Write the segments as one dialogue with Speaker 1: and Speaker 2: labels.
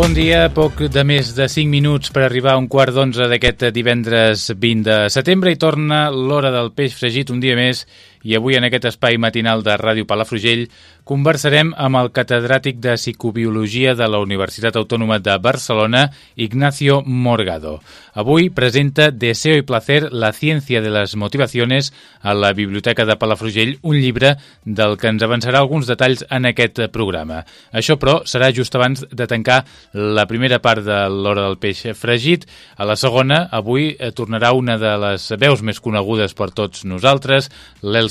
Speaker 1: Bon dia, poc de més de 5 minuts per arribar a un quart d'onze d'aquest divendres 20 de setembre i torna l'hora del peix fregit un dia més i avui en aquest espai matinal de Ràdio Palafrugell conversarem amb el catedràtic de Psicobiologia de la Universitat Autònoma de Barcelona, Ignacio Morgado. Avui presenta Deseo y placer, la ciència de les motivaciones a la Biblioteca de Palafrugell, un llibre del que ens avançarà alguns detalls en aquest programa. Això, però, serà just abans de tancar la primera part de l'hora del peix fregit. A la segona, avui eh, tornarà una de les veus més conegudes per tots nosaltres, l'Elsa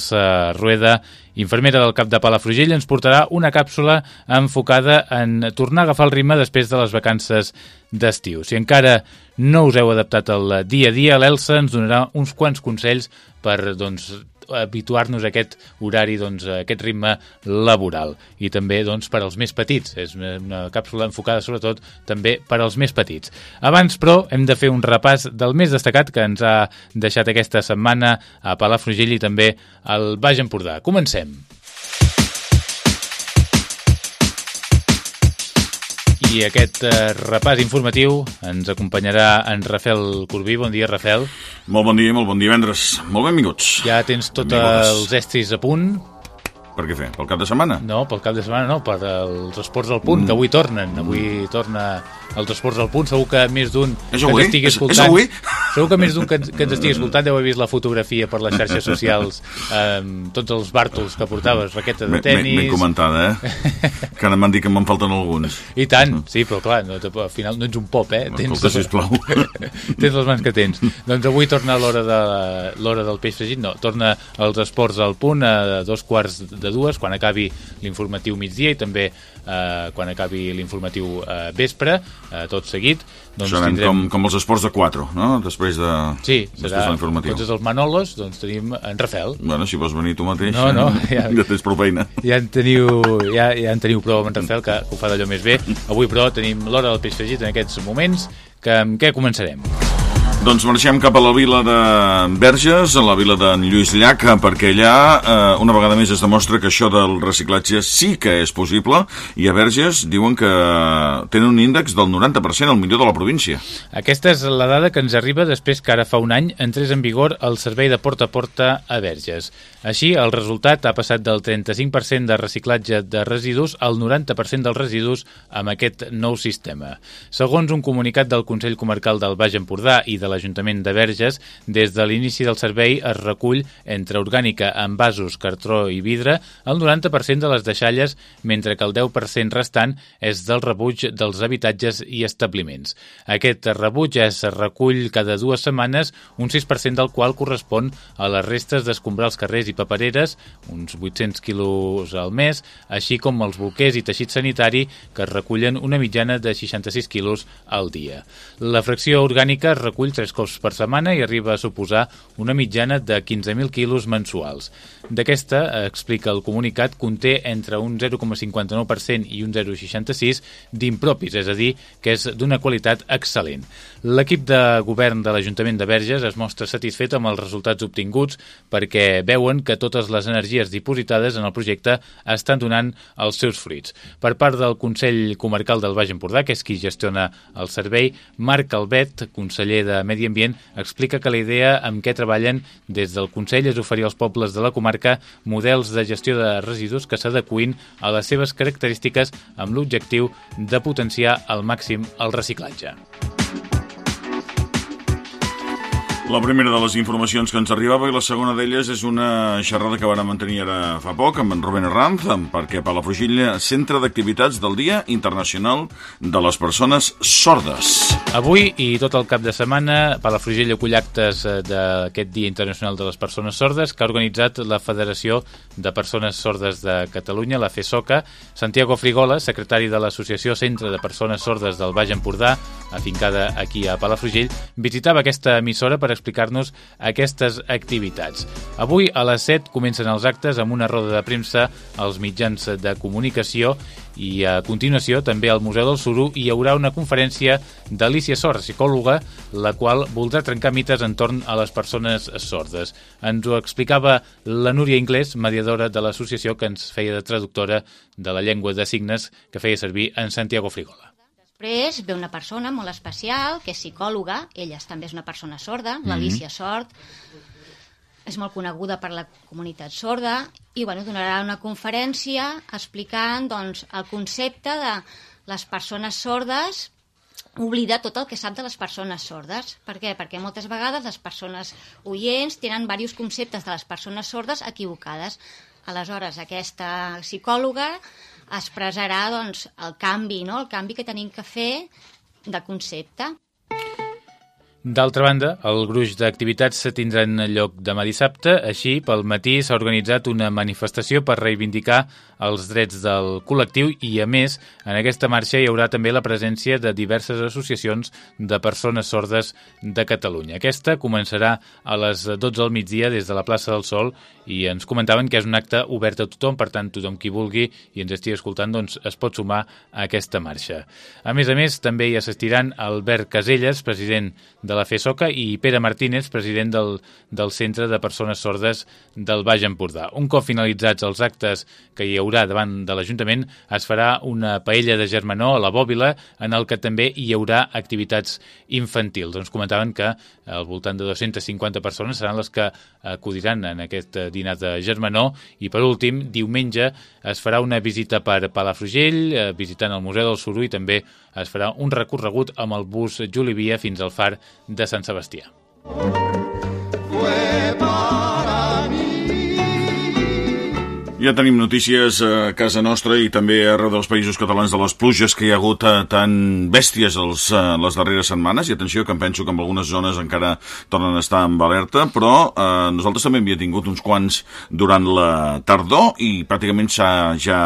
Speaker 1: Rueda, infermera del cap de Palafrugell, ens portarà una càpsula enfocada en tornar a agafar el ritme després de les vacances d'estiu. Si encara no us heu adaptat al dia a dia, l'Elsa ens donarà uns quants consells per doncs, habituar-nos a aquest horari, doncs, a aquest ritme laboral. I també doncs, per als més petits. És una càpsula enfocada sobretot també per als més petits. Abans, però, hem de fer un repàs del més destacat que ens ha deixat aquesta setmana a Palafrugell i també al Baix Empordà. Comencem. I aquest eh, repàs informatiu ens acompanyarà en Rafel Corbí. Bon dia, Rafel.
Speaker 2: Molt bon dia, molt bon divendres. Molt benvinguts.
Speaker 1: Ja tens tots els estris a punt.
Speaker 2: Per què fer? Pel cap de setmana?
Speaker 1: No, pel cap de setmana no, per els esports al punt, mm. que avui tornen. Avui torna els esports al punt. Segur que més d'un
Speaker 2: És
Speaker 1: que ens estigui
Speaker 2: És- és
Speaker 1: escoltant...
Speaker 2: avui?
Speaker 1: Segur que més d'un que, que ens estigui escoltant deu haver vist la fotografia per les xarxes socials amb tots els bàrtols que portaves, raqueta de
Speaker 2: Ben, ben, comentada, eh? que ara m'han dit que me'n falten alguns.
Speaker 1: I tant, sí, però clar, no, al final no ets un pop, eh?
Speaker 2: Escolta, sisplau.
Speaker 1: tens les mans que tens. Doncs avui torna l'hora de, l'hora del peix fregit, no, torna els esports al punt a dos quarts de dues, quan acabi l'informatiu migdia i també eh, quan acabi l'informatiu eh, vespre, eh, tot seguit. Doncs
Speaker 2: Seran
Speaker 1: tindrem...
Speaker 2: com, com els esports de 4, no? Després de,
Speaker 1: Sí,
Speaker 2: després
Speaker 1: serà,
Speaker 2: de l'informatiu.
Speaker 1: tots els Manolos, doncs tenim en Rafel.
Speaker 2: Bueno, si vols venir tu mateix,
Speaker 1: No, no, ja-
Speaker 2: ja tens prou feina.
Speaker 1: Ja en teniu, ja, ja en teniu prou amb en Rafel, que, que ho fa d'allò més bé. Avui, però, tenim l'hora del peix fregit en aquests moments, que amb què començarem?
Speaker 2: Doncs marxem cap a la vila de Verges, a la vila d'en Lluís Llach, perquè allà eh, una vegada més es demostra que això del reciclatge sí que és possible i a Verges diuen que tenen un índex del 90%, el millor de la província.
Speaker 1: Aquesta és la dada que ens arriba després que ara fa un any entrés en vigor el servei de porta a porta a Verges. Així, el resultat ha passat del 35% de reciclatge de residus al 90% dels residus amb aquest nou sistema. Segons un comunicat del Consell Comarcal del Baix Empordà i de l'Ajuntament de Verges, des de l'inici del servei es recull entre orgànica, envasos, cartró i vidre el 90% de les deixalles, mentre que el 10% restant és del rebuig dels habitatges i establiments. Aquest rebuig es recull cada dues setmanes, un 6% del qual correspon a les restes d'escombrar els carrers i papereres, uns 800 quilos al mes, així com els bolquers i teixit sanitari, que es recullen una mitjana de 66 quilos al dia. La fracció orgànica es recull tres cops per setmana i arriba a suposar una mitjana de 15.000 quilos mensuals. D'aquesta, explica el comunicat, conté entre un 0,59% i un 0,66% d'impropis, és a dir, que és d'una qualitat excel·lent. L'equip de govern de l'Ajuntament de Verges es mostra satisfet amb els resultats obtinguts perquè veuen que totes les energies dipositades en el projecte estan donant els seus fruits. Per part del Consell Comarcal del Baix Empordà, que és qui gestiona el servei, Marc Albet, conseller de Medi Ambient, explica que la idea amb què treballen des del Consell és oferir als pobles de la comarca models de gestió de residus que s'adequin a les seves característiques amb l'objectiu de potenciar al màxim el reciclatge.
Speaker 2: La primera de les informacions que ens arribava i la segona d'elles és una xerrada que van mantenir ara fa poc amb en Rubén Herranz, perquè Palafrugell centre d'activitats del Dia Internacional de les Persones Sordes.
Speaker 1: Avui i tot el cap de setmana Palafrugell acull actes eh, d'aquest Dia Internacional de les Persones Sordes que ha organitzat la Federació de Persones Sordes de Catalunya, la FESOCA. Santiago Frigola, secretari de l'Associació Centre de Persones Sordes del Baix Empordà, afincada aquí a Palafrugell, visitava aquesta emissora per explicar-nos aquestes activitats. Avui a les 7 comencen els actes amb una roda de premsa als mitjans de comunicació i a continuació també al Museu del Suru hi haurà una conferència d'Alicia Sor, psicòloga, la qual voldrà trencar mites entorn a les persones sordes. Ens ho explicava la Núria Inglés, mediadora de l'associació que ens feia de traductora de la llengua de signes que feia servir en Santiago Frigola.
Speaker 3: Després ve una persona molt especial, que és psicòloga, ella també és una persona sorda, mm -hmm. l'Alicia Sord, és molt coneguda per la comunitat sorda, i bueno, donarà una conferència explicant doncs, el concepte de les persones sordes oblida tot el que sap de les persones sordes. Per què? Perquè moltes vegades les persones oients tenen diversos conceptes de les persones sordes equivocades. Aleshores, aquesta psicòloga expressarà doncs, el canvi, no? el canvi que tenim que fer de concepte.
Speaker 1: D'altra banda, el gruix d'activitats se tindran lloc demà dissabte, així pel matí s'ha organitzat una manifestació per reivindicar els drets del col·lectiu i, a més, en aquesta marxa hi haurà també la presència de diverses associacions de persones sordes de Catalunya. Aquesta començarà a les 12 del migdia des de la plaça del Sol i ens comentaven que és un acte obert a tothom, per tant, tothom qui vulgui i ens estigui escoltant doncs, es pot sumar a aquesta marxa. A més a més, també hi assistiran Albert Caselles, president de la FESOCA, i Pere Martínez, president del, del Centre de Persones Sordes del Baix Empordà. Un cop finalitzats els actes que hi haurà davant de l'Ajuntament, es farà una paella de germanor a la Bòbila, en el que també hi haurà activitats infantils. Ens comentaven que al voltant de 250 persones seran les que acudiran en aquest dinar de germanor i per últim, diumenge es farà una visita per Palafrugell, eh, visitant el Museu del Suru i també es farà un recorregut amb el bus Julivia fins al far de Sant Sebastià.
Speaker 2: Ja tenim notícies a casa nostra i també arreu dels països catalans de les pluges que hi ha hagut eh, tan bèsties els, eh, les darreres setmanes. I atenció, que em penso que en algunes zones encara tornen a estar amb alerta, però eh, nosaltres també havíem tingut uns quants durant la tardor i pràcticament s'ha ja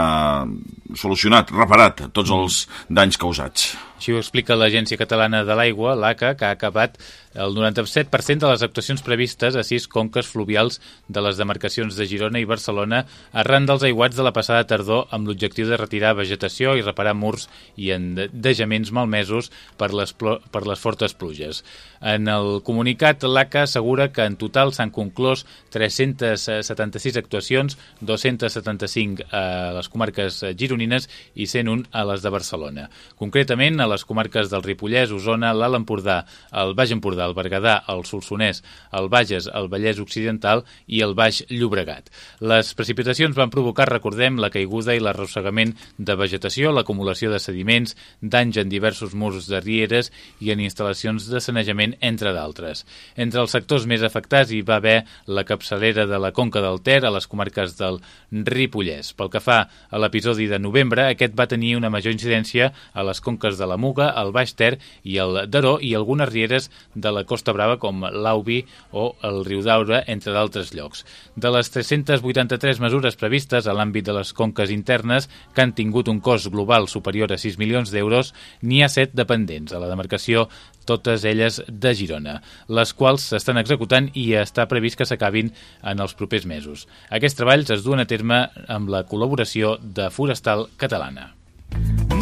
Speaker 2: solucionat, reparat tots els danys causats.
Speaker 1: Així ho explica l'Agència Catalana de l'Aigua, l'ACA, que ha acabat el 97% de les actuacions previstes a sis conques fluvials de les demarcacions de Girona i Barcelona arran dels aiguats de la passada tardor amb l'objectiu de retirar vegetació i reparar murs i endejaments malmesos per les, per les fortes pluges. En el comunicat, l'ACA assegura que en total s'han conclòs 376 actuacions, 275 a les comarques gironines i 101 a les de Barcelona. Concretament, a les comarques del Ripollès, Osona, l'Alt Empordà, el Baix Empordà, el Berguedà, el Solsonès, el Bages, el Vallès Occidental i el Baix Llobregat. Les precipitacions van provocar, recordem, la caiguda i l'arrossegament de vegetació, l'acumulació de sediments, danys en diversos murs de rieres i en instal·lacions de sanejament entre d'altres. Entre els sectors més afectats hi va haver la capçalera de la Conca del Ter a les comarques del Ripollès. Pel que fa a l'episodi de novembre, aquest va tenir una major incidència a les conques de la Muga, el Baix Ter i el Daró i algunes rieres de la Costa Brava com l'Aubi o el Riu d'Aura, entre d'altres llocs. De les 383 mesures previstes a l'àmbit de les conques internes que han tingut un cost global superior a 6 milions d'euros, n'hi ha 7 dependents a la demarcació totes elles de Girona, les quals s'estan executant i està previst que s'acabin en els propers mesos. Aquests treballs es duen a terme amb la col·laboració de Forestal Catalana.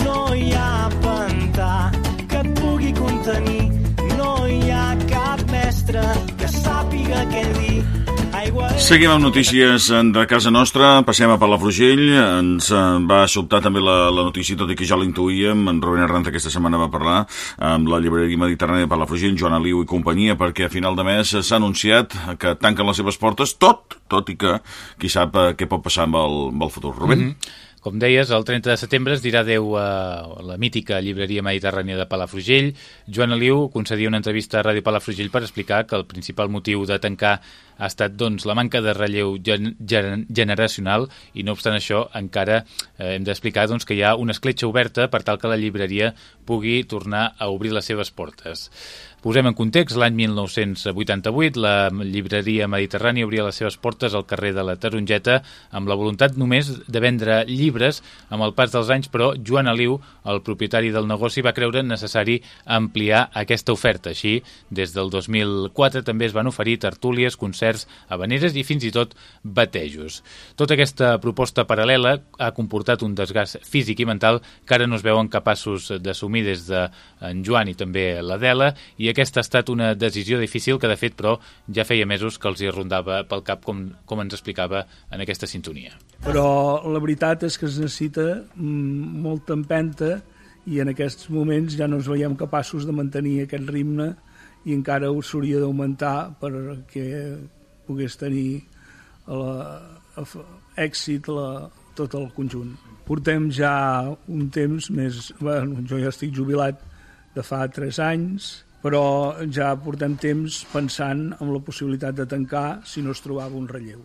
Speaker 1: No hi ha pantà que et pugui contenir,
Speaker 2: hi ha cap mestre que sàpiga què dir, Seguim amb notícies de casa nostra, passem a Palafrugell, ens eh, va sobtar també la, la notícia, tot i que ja l'intuïem, en Rubén Arranz aquesta setmana va parlar amb la llibreria mediterrània de Palafrugell, Joan Aliu i companyia, perquè a final de mes s'ha anunciat que tanquen les seves portes, tot, tot i que qui sap eh, què pot passar amb el, amb el futur. Rubén? Mm -hmm.
Speaker 1: Com deies, el 30 de setembre es dirà adeu a la mítica llibreria mediterrània de Palafrugell. Joan Aliu concedia una entrevista a Ràdio Palafrugell per explicar que el principal motiu de tancar ha estat doncs, la manca de relleu gen gen generacional i no obstant això encara eh, hem d'explicar doncs, que hi ha una escletxa oberta per tal que la llibreria pugui tornar a obrir les seves portes. Posem en context, l'any 1988 la llibreria mediterrània obria les seves portes al carrer de la Tarongeta amb la voluntat només de vendre llibres. Amb el pas dels anys, però, Joan Aliu, el propietari del negoci, va creure necessari ampliar aquesta oferta. Així, des del 2004 també es van oferir tertúlies, concerts, habaneres i fins i tot batejos. Tota aquesta proposta paral·lela ha comportat un desgast físic i mental que ara no es veuen capaços d'assumir des de en Joan i també l'Adela i aquesta ha estat una decisió difícil que, de fet, però ja feia mesos que els hi rondava pel cap, com, com ens explicava en aquesta sintonia.
Speaker 4: Però la veritat és que es necessita mm, molta empenta i en aquests moments ja no ens veiem capaços de mantenir aquest ritme i encara ho s'hauria d'augmentar perquè pogués tenir la, èxit la, tot el conjunt. Portem ja un temps més... Bueno, jo ja estic jubilat de fa 3 anys, però ja portem temps pensant en la possibilitat de tancar si no es trobava un relleu.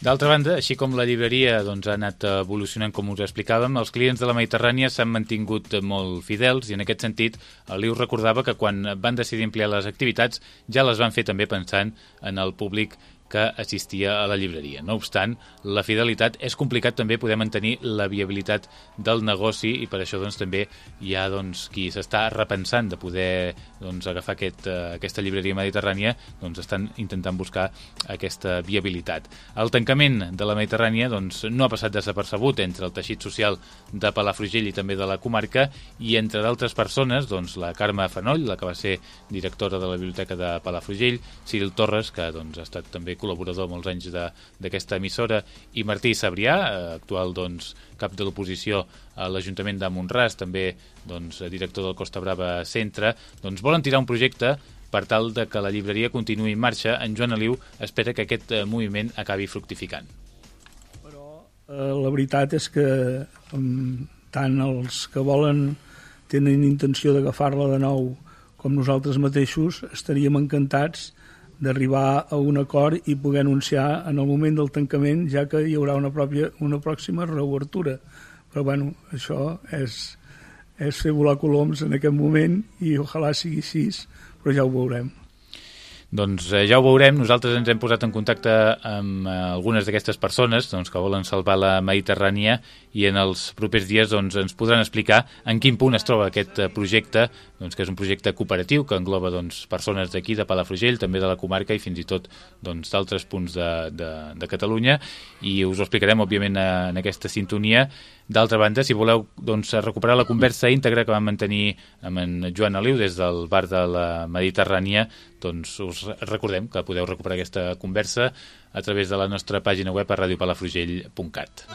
Speaker 1: D'altra banda, així com la llibreria doncs, ha anat evolucionant com us explicàvem, els clients de la Mediterrània s'han mantingut molt fidels i en aquest sentit Liu recordava que quan van decidir ampliar les activitats ja les van fer també pensant en el públic que assistia a la llibreria. No obstant, la fidelitat és complicat també poder mantenir la viabilitat del negoci i per això doncs, també hi ha doncs, qui s'està repensant de poder doncs, agafar aquest, uh, aquesta llibreria mediterrània, doncs estan intentant buscar aquesta viabilitat. El tancament de la Mediterrània doncs, no ha passat desapercebut entre el teixit social de Palafrugell i també de la comarca i entre d'altres persones, doncs, la Carme Fanoll, la que va ser directora de la Biblioteca de Palafrugell, Cyril Torres, que doncs, ha estat també col·laborador molts anys d'aquesta emissora, i Martí Sabrià, eh, actual doncs, cap de l'oposició a l'Ajuntament de Montràs, també doncs, director del Costa Brava Centre, doncs volen tirar un projecte per tal de que la llibreria continuï en marxa. En Joan Aliu espera que aquest eh, moviment acabi fructificant.
Speaker 4: Però eh, la veritat és que um, tant els que volen tenen intenció d'agafar-la de nou com nosaltres mateixos estaríem encantats d'arribar a un acord i poder anunciar en el moment del tancament ja que hi haurà una, pròpia, una pròxima reobertura. Però bueno, això és, és fer volar coloms en aquest moment i ojalà sigui així, però ja ho veurem.
Speaker 1: Doncs eh, ja ho veurem, nosaltres ens hem posat en contacte amb eh, algunes d'aquestes persones doncs, que volen salvar la Mediterrània i en els propers dies doncs, ens podran explicar en quin punt es troba aquest eh, projecte, doncs, que és un projecte cooperatiu que engloba doncs, persones d'aquí, de Palafrugell, també de la comarca i fins i tot doncs, d'altres doncs, punts de, de, de Catalunya. I us ho explicarem òbviament en aquesta sintonia D'altra banda, si voleu doncs, recuperar la conversa íntegra que vam mantenir amb en Joan Aliu des del bar de la Mediterrània, doncs us recordem que podeu recuperar aquesta conversa a través de la nostra pàgina web a radiopalafrugell.cat.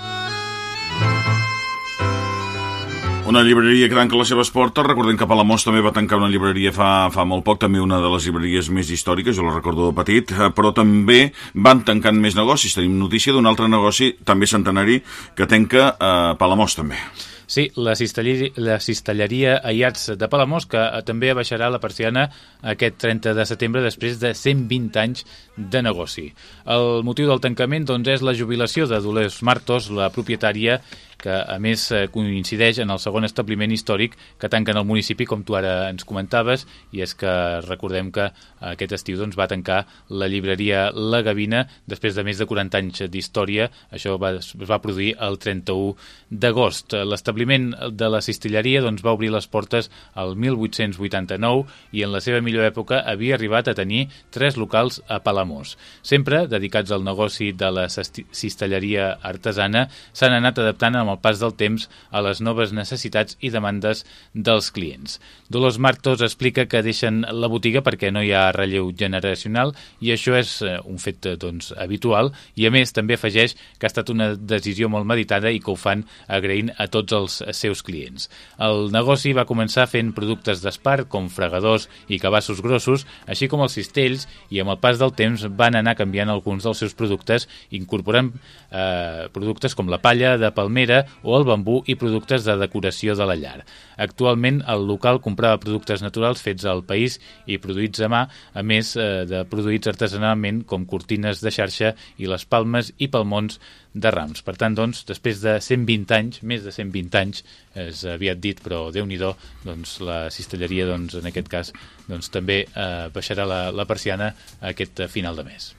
Speaker 2: Una llibreria que tanca les seves portes, recordem que Palamós també va tancar una llibreria fa, fa molt poc, també una de les llibreries més històriques, jo la recordo de petit, eh, però també van tancant més negocis. Tenim notícia d'un altre negoci, també centenari, que tanca eh, Palamós també.
Speaker 1: Sí, la cistelleria, la cistelleria Aiats de Palamós, que eh, també baixarà la persiana aquest 30 de setembre després de 120 anys de negoci. El motiu del tancament doncs, és la jubilació de Dolors Martos, la propietària que a més eh, coincideix en el segon establiment històric que tanca en el municipi, com tu ara ens comentaves, i és que recordem que aquest estiu doncs, va tancar la llibreria La Gavina després de més de 40 anys d'història. Això va, es va produir el 31 d'agost. L'establiment de la cistilleria doncs, va obrir les portes al 1889 i en la seva millor època havia arribat a tenir tres locals a Palamós. Sempre dedicats al negoci de la cistelleria artesana, s'han anat adaptant amb el pas del temps a les noves necessitats i demandes dels clients. Dolors Martos explica que deixen la botiga perquè no hi ha relleu generacional i això és eh, un fet doncs, habitual i a més també afegeix que ha estat una decisió molt meditada i que ho fan agraint a tots els seus clients. El negoci va començar fent productes d'espart com fregadors i cabassos grossos, així com els cistells i amb el pas del temps van anar canviant alguns dels seus productes incorporant eh, productes com la palla de palmera o el bambú i productes de decoració de la llar. Actualment el local comprava productes naturals fets al país i produïts a mà, a més eh, de produïts artesanalment com cortines de xarxa i les palmes i palmons de rams. Per tant, doncs, després de 120 anys, més de 120 anys, és aviat dit, però déu nhi doncs la cistelleria, doncs, en aquest cas, doncs, també eh, baixarà la, la persiana aquest final de mes.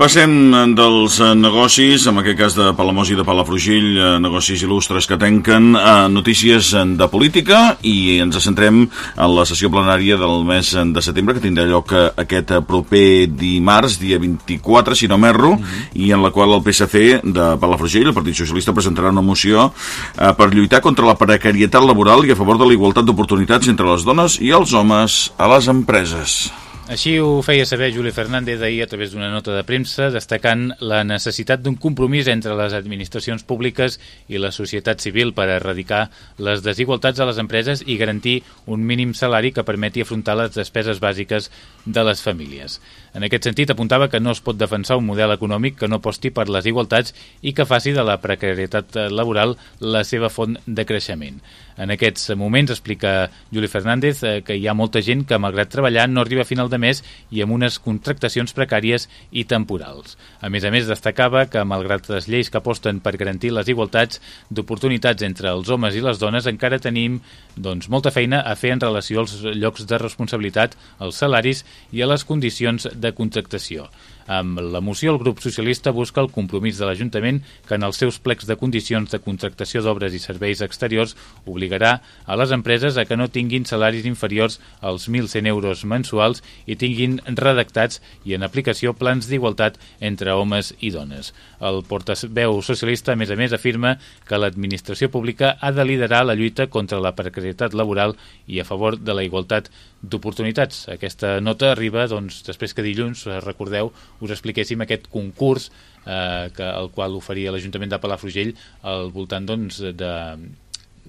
Speaker 2: Passem dels eh, negocis, en aquest cas de Palamós i de Palafrugell, eh, negocis il·lustres que tenquen, a notícies de política i ens centrem en la sessió plenària del mes de setembre que tindrà lloc eh, aquest proper dimarts, dia 24, si no m'erro, mm -hmm. i en la qual el PSC de Palafrugell, el Partit Socialista, presentarà una moció eh, per lluitar contra la precarietat laboral i a favor de la igualtat d'oportunitats entre les dones i els homes a les empreses.
Speaker 1: Així ho feia saber Juli Fernández ahir a través d'una nota de premsa, destacant la necessitat d'un compromís entre les administracions públiques i la societat civil per erradicar les desigualtats a les empreses i garantir un mínim salari que permeti afrontar les despeses bàsiques de les famílies. En aquest sentit, apuntava que no es pot defensar un model econòmic que no aposti per les igualtats i que faci de la precarietat laboral la seva font de creixement. En aquests moments explica Juli Fernández eh, que hi ha molta gent que, malgrat treballar, no arriba a final de mes i amb unes contractacions precàries i temporals. A més a més, destacava que, malgrat les lleis que aposten per garantir les igualtats d'oportunitats entre els homes i les dones, encara tenim doncs, molta feina a fer en relació als llocs de responsabilitat, als salaris i a les condicions de contractació. Amb la moció, el grup socialista busca el compromís de l'Ajuntament que en els seus plecs de condicions de contractació d'obres i serveis exteriors obligarà a les empreses a que no tinguin salaris inferiors als 1.100 euros mensuals i tinguin redactats i en aplicació plans d'igualtat entre homes i dones. El portaveu socialista, a més a més, afirma que l'administració pública ha de liderar la lluita contra la precarietat laboral i a favor de la igualtat d'oportunitats. Aquesta nota arriba doncs, després que dilluns, eh, recordeu, us expliquéssim aquest concurs eh, que, el qual oferia l'Ajuntament de Palafrugell al voltant doncs, de,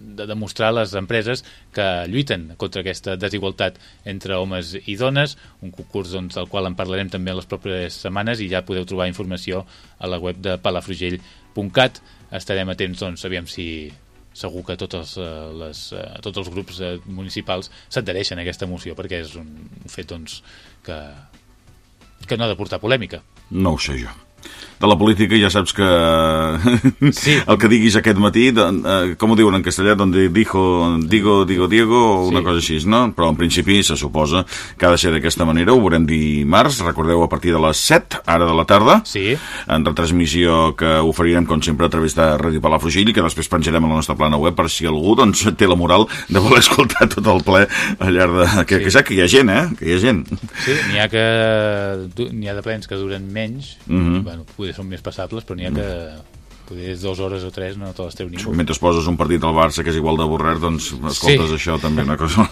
Speaker 1: de demostrar les empreses que lluiten contra aquesta desigualtat entre homes i dones, un concurs doncs, del qual en parlarem també les properes setmanes i ja podeu trobar informació a la web de palafrugell.cat. Estarem atents, doncs, aviam si segur que totes eh, les, eh, tots els grups eh, municipals s'adhereixen a aquesta moció perquè és un fet doncs, que, que no ha de portar polèmica.
Speaker 2: No ho sé jo de la política ja saps que
Speaker 1: sí.
Speaker 2: el que diguis aquest matí, eh, com ho diuen en castellà, donde dijo, digo, digo, Diego, o una sí. cosa així, no? Però en principi se suposa que ha de ser d'aquesta manera, ho veurem dimarts, recordeu, a partir de les 7, ara de la tarda,
Speaker 1: sí.
Speaker 2: en retransmissió que oferirem, com sempre, a través de Ràdio Palafrugell que després penjarem a la nostra plana web per si algú doncs, té la moral de voler escoltar tot el ple al llarg de... Que, sí. que, que hi ha gent, eh? Que hi ha gent.
Speaker 1: Sí, n'hi ha que... Ha de plens que duren menys, mm -hmm. bueno, poder són més passables, però n'hi ha que poder dues hores o tres no te les treu ningú.
Speaker 2: Mentre poses un partit al Barça que és igual de borrer, doncs escoltes sí. això també una cosa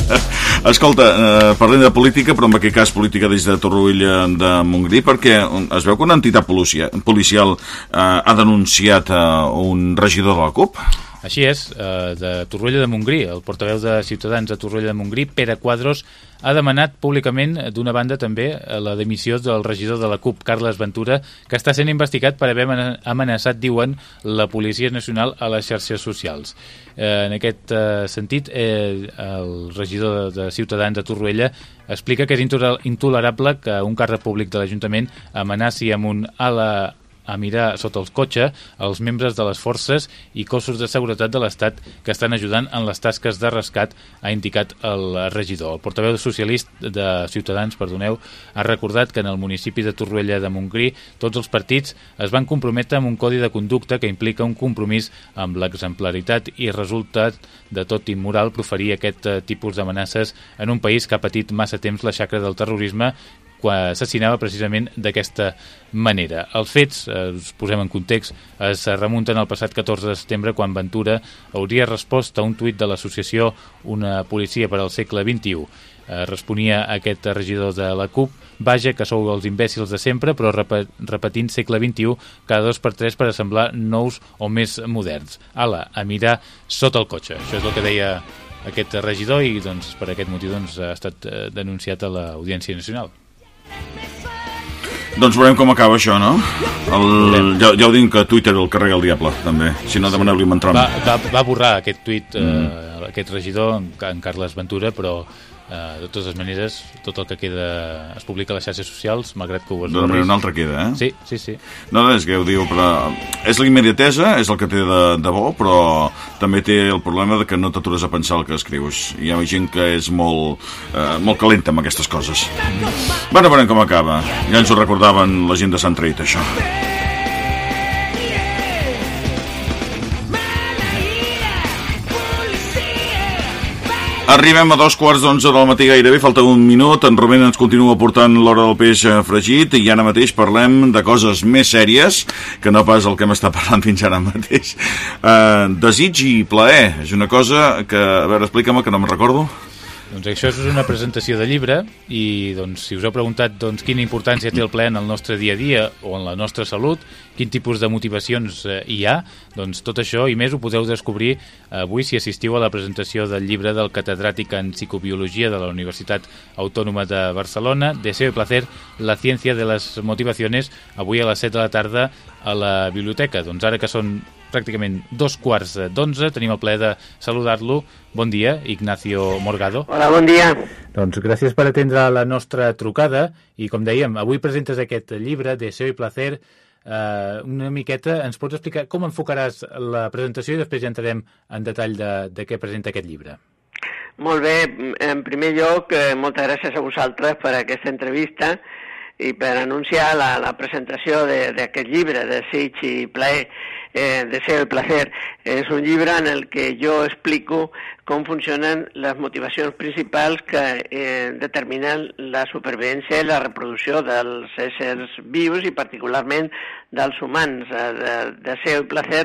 Speaker 2: Escolta, eh, parlem de política, però en aquest cas política des de Torroella de Montgrí, perquè es veu que una entitat policial eh, ha denunciat eh, un regidor de la CUP?
Speaker 1: Així és, eh, de Torroella de Montgrí, el portaveu de Ciutadans de Torroella de Montgrí, Pere Quadros, ha demanat públicament, d'una banda també, la dimissió del regidor de la CUP, Carles Ventura, que està sent investigat per haver amenaçat, diuen, la Policia Nacional a les xarxes socials. Eh, en aquest eh, sentit, eh, el regidor de, de Ciutadans de Torroella explica que és intolerable que un càrrec públic de l'Ajuntament amenaci amb un ala a mirar sota els cotxe els membres de les forces i cossos de seguretat de l'Estat que estan ajudant en les tasques de rescat, ha indicat el regidor. El portaveu socialista de Ciutadans, perdoneu, ha recordat que en el municipi de Torroella de Montgrí tots els partits es van comprometre amb un codi de conducta que implica un compromís amb l'exemplaritat i resultat de tot immoral proferir aquest eh, tipus d'amenaces en un país que ha patit massa temps la xacra del terrorisme quan assassinava precisament d'aquesta manera. Els fets, eh, us posem en context, es remunten al passat 14 de setembre quan Ventura hauria respost a un tuit de l'associació Una policia per al segle XXI. Eh, responia aquest regidor de la CUP Vaja, que sou els imbècils de sempre, però rep repetint segle XXI cada dos per tres per assemblar nous o més moderns. Ala, a mirar sota el cotxe. Això és el que deia aquest regidor i doncs, per aquest motiu doncs, ha estat eh, denunciat a l'Audiència Nacional.
Speaker 2: Doncs veurem com acaba això, no? El, ja, ja ho dic que Twitter el carrega el diable, també. Si no, demaneu-li un
Speaker 1: Va, va, va borrar aquest tuit, eh, mm. aquest regidor, en Carles Ventura, però Uh, de totes maneres, tot el que queda es publica a les xarxes socials, malgrat que ho
Speaker 2: es Doncs un altre queda, eh?
Speaker 1: Sí, sí, sí.
Speaker 2: No, és que ho diu, però és la immediatesa, és el que té de, de bo, però també té el problema de que no t'atures a pensar el que escrius. Hi ha gent que és molt, uh, molt calenta amb aquestes coses. Bueno, veurem com acaba. Ja ens ho recordaven la gent de Sant Traït, això. Arribem a dos quarts d'onze del matí gairebé, falta un minut, en Rubén ens continua portant l'hora del peix eh, fregit i ara mateix parlem de coses més sèries que no pas el que hem estat parlant fins ara mateix. Uh, desig i plaer, és una cosa que, a veure, explica'm que no me'n recordo.
Speaker 1: Doncs això és una presentació de llibre i doncs, si us heu preguntat doncs, quina importància té el ple en el nostre dia a dia o en la nostra salut, quin tipus de motivacions eh, hi ha, doncs tot això i més ho podeu descobrir avui si assistiu a la presentació del llibre del catedràtic en psicobiologia de la Universitat Autònoma de Barcelona, Deseo y placer, la ciència de les motivacions, avui a les 7 de la tarda a la biblioteca. Doncs ara que són pràcticament dos quarts d'onze. Tenim el plaer de saludar-lo. Bon dia, Ignacio Morgado.
Speaker 5: Hola, bon dia.
Speaker 1: Doncs gràcies per atendre la nostra trucada i, com dèiem, avui presentes aquest llibre, Deseo i Placer, eh, una miqueta, ens pots explicar com enfocaràs la presentació i després ja entrarem en detall de, de què presenta aquest llibre.
Speaker 5: Molt bé, en primer lloc, eh, moltes gràcies a vosaltres per aquesta entrevista i per anunciar la, la presentació d'aquest llibre, de Sitch i Plaer, eh, Deseo y Placer. És un llibre en el que jo explico com funcionen les motivacions principals que eh, determinen la supervivència i la reproducció dels éssers vius i particularment dels humans. Eh, de, deseo i placer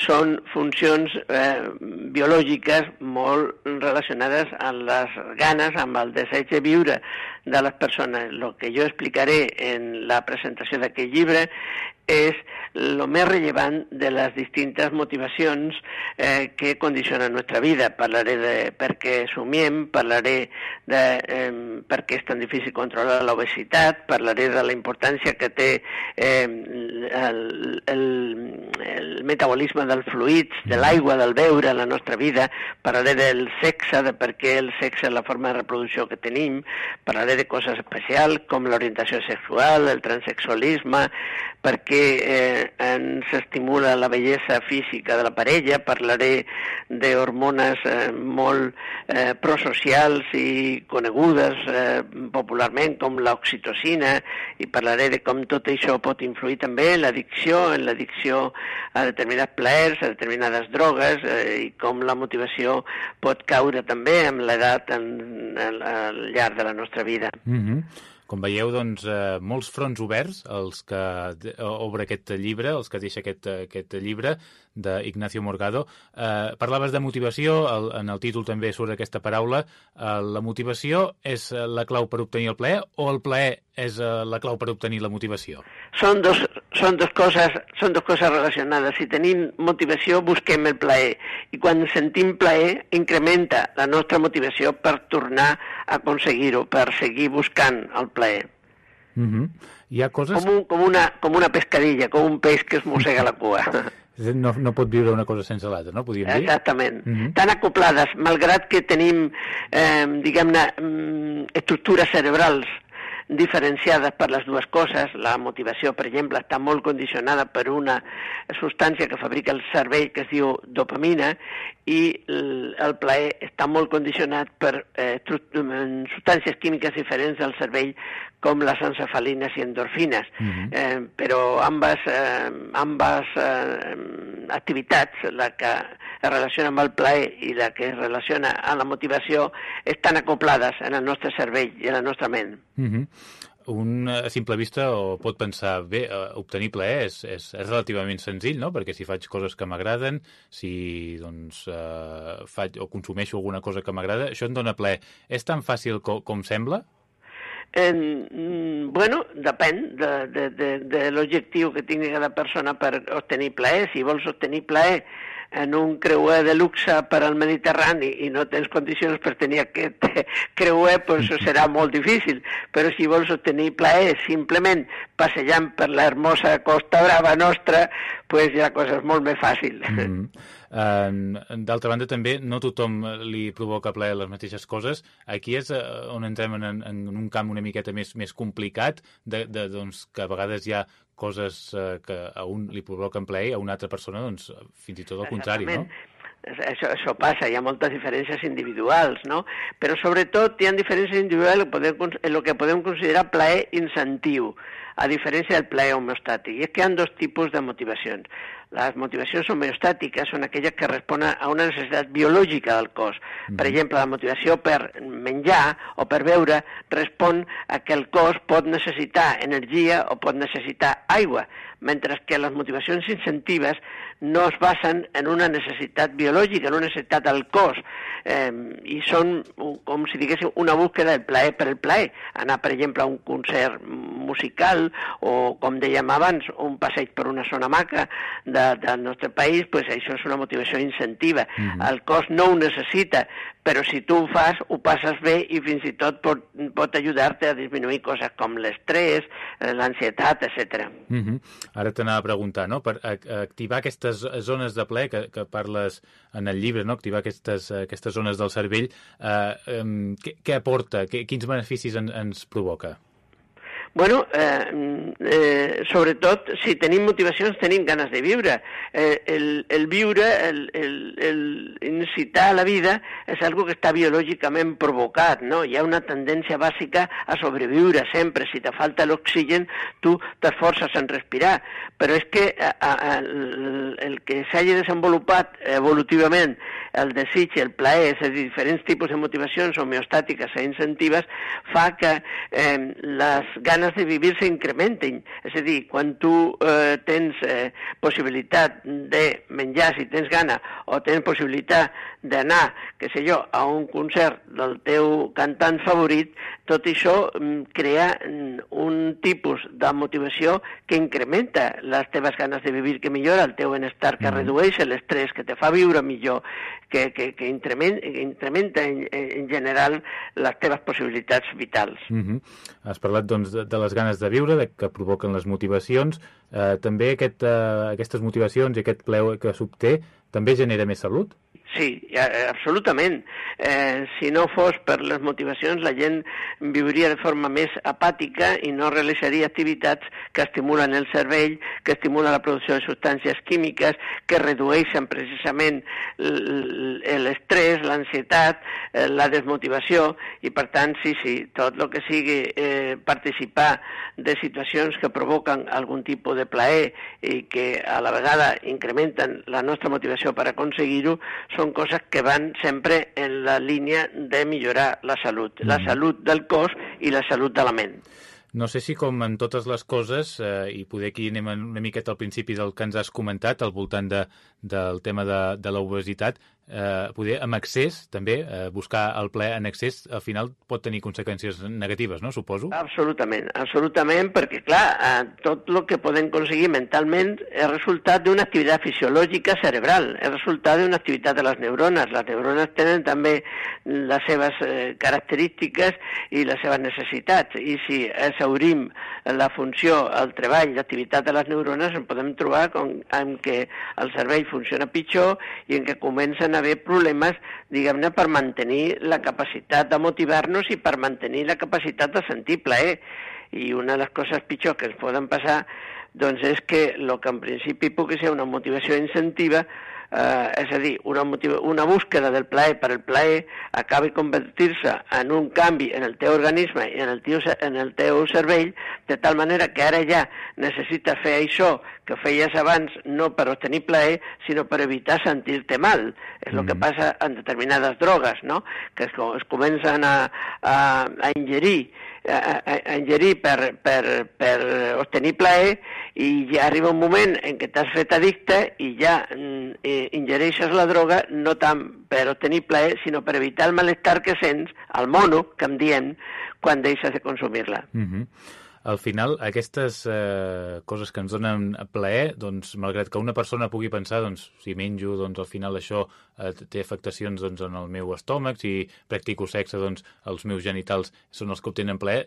Speaker 5: són funcions eh, biològiques molt relacionades amb les ganes, amb el desig de viure de les persones. El que jo explicaré en la presentació d'aquest llibre és el més rellevant de les distintes motivacions eh, que condicionen nostra vida. Parlaré de per què somiem, parlaré de eh, per què és tan difícil controlar l'obesitat, parlaré de la importància que té eh, el, el, el metabolisme dels fluids, de l'aigua, del beure en la nostra vida, parlaré del sexe, de per què el sexe és la forma de reproducció que tenim, parlaré de coses especials com l'orientació sexual, el transexualisme, perquè eh, ens estimula la bellesa física de la parella, parlaré d'hormones eh, molt eh, prosocials i conegudes eh, popularment com l'oxitocina i parlaré de com tot això pot influir també en l'addicció, en l'addicció a determinats plaers, a determinades drogues eh, i com la motivació pot caure també amb l'edat al llarg de la nostra vida.
Speaker 1: Mm -hmm. Com veieu, doncs, eh, molts fronts oberts els que obre aquest llibre, els que deixa aquest, aquest llibre d'Ignacio Morgado. Eh, parlaves de motivació, el, en el títol també surt aquesta paraula. Eh, la motivació és la clau per obtenir el plaer o el plaer és eh, la clau per obtenir la motivació?
Speaker 5: Són dos, són dos, coses, són dos coses relacionades. Si tenim motivació, busquem el plaer. I quan sentim plaer, incrementa la nostra motivació per tornar a aconseguir-ho, per seguir buscant el plaer.
Speaker 1: Mm -hmm. Hi ha coses...
Speaker 5: Com, un, com, una, com una pescadilla, com un peix que es mossega la cua.
Speaker 1: No, no pot viure una cosa sense l'altra, no? Podríem dir?
Speaker 5: Exactament. Mm -hmm. Tan acoplades, malgrat que tenim, eh, diguem-ne, mm, estructures cerebrals diferenciades per les dues coses. La motivació, per exemple, està molt condicionada per una substància que fabrica el cervell que es diu dopamina i el plaer està molt condicionat per eh, substàncies químiques diferents del cervell com les encefalines i endorfines. Uh -huh. eh, però ambes, eh, ambes eh, activitats, la que es relaciona amb el plaer i la que es relaciona amb la motivació, estan acoplades en el nostre cervell i en la nostra ment.
Speaker 1: Uh -huh. Un a simple vista o pot pensar, bé, eh, obtenir plaer és, és, és relativament senzill, no? Perquè si faig coses que m'agraden, si doncs, eh, faig o consumeixo alguna cosa que m'agrada, això em dona plaer. És tan fàcil co com sembla?
Speaker 5: Eh, bueno, depèn de, de, de, de l'objectiu que tingui cada persona per obtenir plaer. Si vols obtenir plaer en un creuer de luxe per al Mediterrani i no tens condicions per tenir aquest creuer, pues serà molt difícil. Però si vols obtenir plaer simplement passejant per l'hermosa Costa Brava nostra, pues ja la cosa és molt més fàcil. Mm -hmm.
Speaker 1: D'altra banda, també, no tothom li provoca plaer les mateixes coses. Aquí és uh, on entrem en, en un camp una miqueta més, més complicat, de, de, doncs, que a vegades hi ha coses eh, que a un li provoquen plaer a una altra persona, doncs, fins i tot al contrari, no?
Speaker 5: Això, això passa, hi ha moltes diferències individuals, no? Però sobretot hi ha diferències individuals en el que podem considerar plaer incentiu, a diferència del plaer homeostàtic. I és que hi ha dos tipus de motivacions. Les motivacions homeostàtiques són aquelles que responen a una necessitat biològica del cos. Per exemple, la motivació per menjar o per beure respon a que el cos pot necessitar energia o pot necessitar aigua, mentre que les motivacions incentives no es basen en una necessitat biològica, en una necessitat del cos, eh, i són, com si diguéssim, una búsqueda del plaer per el plaer. Anar, per exemple, a un concert musical o, com dèiem abans, un passeig per una zona maca de, del nostre país, pues això és una motivació incentiva. Mm -hmm. El cos no ho necessita, però si tu ho fas, ho passes bé i fins i tot pot, pot ajudar-te a disminuir coses com l'estrès, l'ansietat, etc.
Speaker 1: Mm -hmm. Ara t'anava a preguntar, no?, per activar aquestes zones de ple que, que parles en el llibre, no?, activar aquestes, aquestes zones del cervell, eh, eh, què, què aporta, què, quins beneficis en, ens provoca?
Speaker 5: Bueno, eh, eh, sobretot, si tenim motivacions, tenim ganes de viure. Eh, el, el viure, el, el, el incitar la vida, és algo que està biològicament provocat, no? Hi ha una tendència bàsica a sobreviure sempre. Si te falta l'oxigen, tu t'esforces en respirar. Però és que a, a, el, el que s'hagi desenvolupat evolutivament el desig i el plaer, és a dir, diferents tipus de motivacions homeostàtiques e incentives, fa que eh, les ganes de vivir s'incrementen. És a dir, quan tu eh, tens eh, possibilitat de menjar, si tens gana, o tens possibilitat d'anar, que sé jo, a un concert del teu cantant favorit, tot això mm, crea mm, un tipus de motivació que incrementa les teves ganes de vivir, que millora el teu benestar, que mm. redueix l'estrès, que te fa viure millor, que, que, que incrementa, que incrementa en, en general les teves possibilitats vitals.
Speaker 1: Mm -hmm. Has parlat doncs, de, de les ganes de viure, de, que provoquen les motivacions. Eh, també aquest, eh, aquestes motivacions i aquest pleu que s'obté també genera més salut?
Speaker 5: Sí, absolutament. Eh, si no fos per les motivacions, la gent viuria de forma més apàtica i no realitzaria activitats que estimulen el cervell, que estimulen la producció de substàncies químiques, que redueixen precisament l'estrès, l'ansietat, eh, la desmotivació, i per tant, sí, sí, tot el que sigui eh, participar de situacions que provoquen algun tipus de plaer i que a la vegada incrementen la nostra motivació per aconseguir-ho, són coses que van sempre en la línia de millorar la salut, mm. la salut del cos i la salut de la ment.
Speaker 1: No sé si com en totes les coses, eh, i poder aquí anem una miqueta al principi del que ens has comentat, al voltant de, del tema de, de l'obesitat, eh, poder amb excés, també, eh, buscar el ple en excés, al final pot tenir conseqüències negatives, no? Suposo.
Speaker 5: Absolutament, absolutament, perquè, clar, eh, tot el que podem aconseguir mentalment és resultat d'una activitat fisiològica cerebral, és resultat d'una activitat de les neurones. Les neurones tenen també les seves eh, característiques i les seves necessitats, i si exaurim la funció, el treball, l'activitat de les neurones, ens podem trobar com, en què el cervell funciona pitjor i en què comencen a haver problemes, diguem-ne, per mantenir la capacitat de motivar-nos i per mantenir la capacitat de sentir plaer. I una de les coses pitjors que ens poden passar doncs és que el que en principi pugui ser una motivació incentiva eh, és a dir, una, motiva, una búsqueda del plaer per el plaer acabi convertir-se en un canvi en el teu organisme i en el, teu, en el teu cervell, de tal manera que ara ja necessites fer això que feies abans no per obtenir plaer, sinó per evitar sentir-te mal. És mm. el que passa en determinades drogues, no? que es, es comencen a, a, a ingerir a, a, ingerir per, per, per obtenir plaer i ja arriba un moment en què t'has fet addicte i ja mm, eh, ingereixes la droga no tant per obtenir plaer, sinó per evitar el malestar que sents, el mono, que em diem, quan deixes de consumir-la.
Speaker 1: Mm -hmm. Al final, aquestes eh, coses que ens donen plaer, doncs, malgrat que una persona pugui pensar, doncs, si menjo, doncs, al final això eh, té afectacions doncs, en el meu estómac, si practico sexe, doncs, els meus genitals són els que obtenen plaer,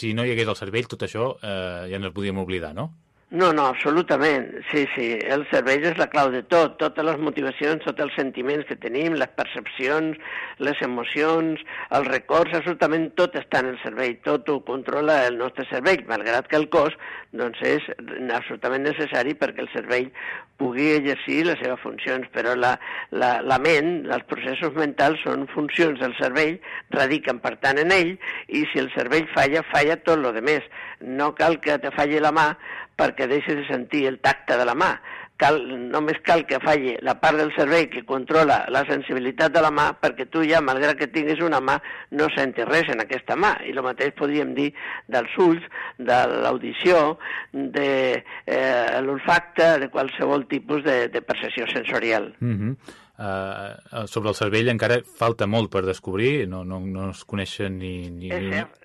Speaker 1: si no hi hagués el cervell, tot això eh, ja ens podíem oblidar, no?
Speaker 5: No, no, absolutament. Sí, sí, el cervell és la clau de tot. Totes les motivacions, tots els sentiments que tenim, les percepcions, les emocions, els records, absolutament tot està en el cervell. Tot ho controla el nostre cervell, malgrat que el cos doncs, és absolutament necessari perquè el cervell pugui exercir les seves funcions. Però la, la, la ment, els processos mentals són funcions del cervell, radiquen per tant en ell, i si el cervell falla, falla tot lo de més. No cal que te falli la mà perquè deixes de sentir el tacte de la mà. Cal, només cal que falli la part del cervell que controla la sensibilitat de la mà perquè tu ja, malgrat que tinguis una mà, no sentis res en aquesta mà. I el mateix podríem dir dels ulls, de l'audició, de eh, l'olfacte, de qualsevol tipus de, de percepció sensorial.
Speaker 1: Mm -hmm. Uh, sobre el cervell encara falta molt per descobrir, no, no, no es coneixen ni... ni,
Speaker 5: és cert,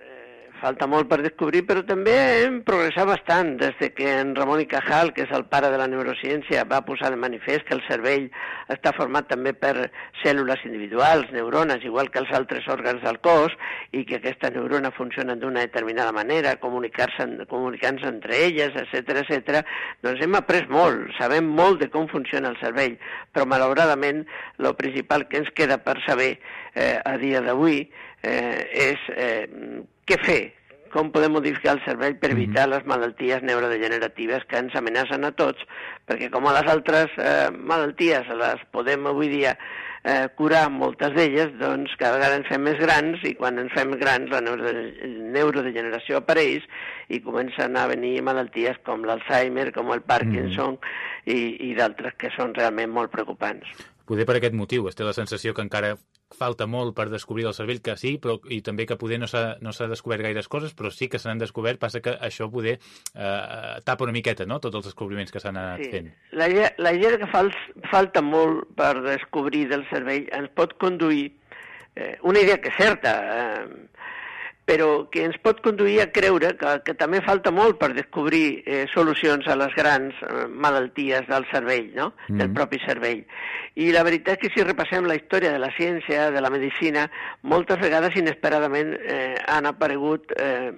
Speaker 5: falta molt per descobrir, però també hem progressat bastant des de que en Ramon i Cajal, que és el pare de la neurociència, va posar de manifest que el cervell està format també per cèl·lules individuals, neurones, igual que els altres òrgans del cos, i que aquestes neurones funcionen d'una determinada manera, comunicar-se comunicant entre elles, etc etc. doncs hem après molt, sabem molt de com funciona el cervell, però malauradament el principal que ens queda per saber eh, a dia d'avui eh, és eh, què fer, com podem modificar el cervell per evitar les malalties neurodegeneratives que ens amenacen a tots, perquè com a les altres eh, malalties les podem avui dia eh, curar moltes d'elles, doncs cada vegada ens fem més grans i quan ens fem grans la neurodegeneració apareix i comencen a venir malalties com l'Alzheimer, com el Parkinson mm. i, i d'altres que són realment molt preocupants.
Speaker 1: Poder per aquest motiu, es té la sensació que encara falta molt per descobrir el cervell, que sí, però i també que poder no s'ha no descobert gaires coses, però sí que se n'han descobert, passa que això poder eh, tapa una miqueta, no?, tots els descobriments que s'han anat sí. fent.
Speaker 5: La la idea que fal, falta molt per descobrir del cervell ens pot conduir, eh, una idea que és certa, eh, però que ens pot conduir a creure que, que també falta molt per descobrir eh, solucions a les grans eh, malalties del cervell, no? Mm. del propi cervell. I la veritat és que si repassem la història de la ciència, de la medicina, moltes vegades inesperadament eh, han aparegut eh,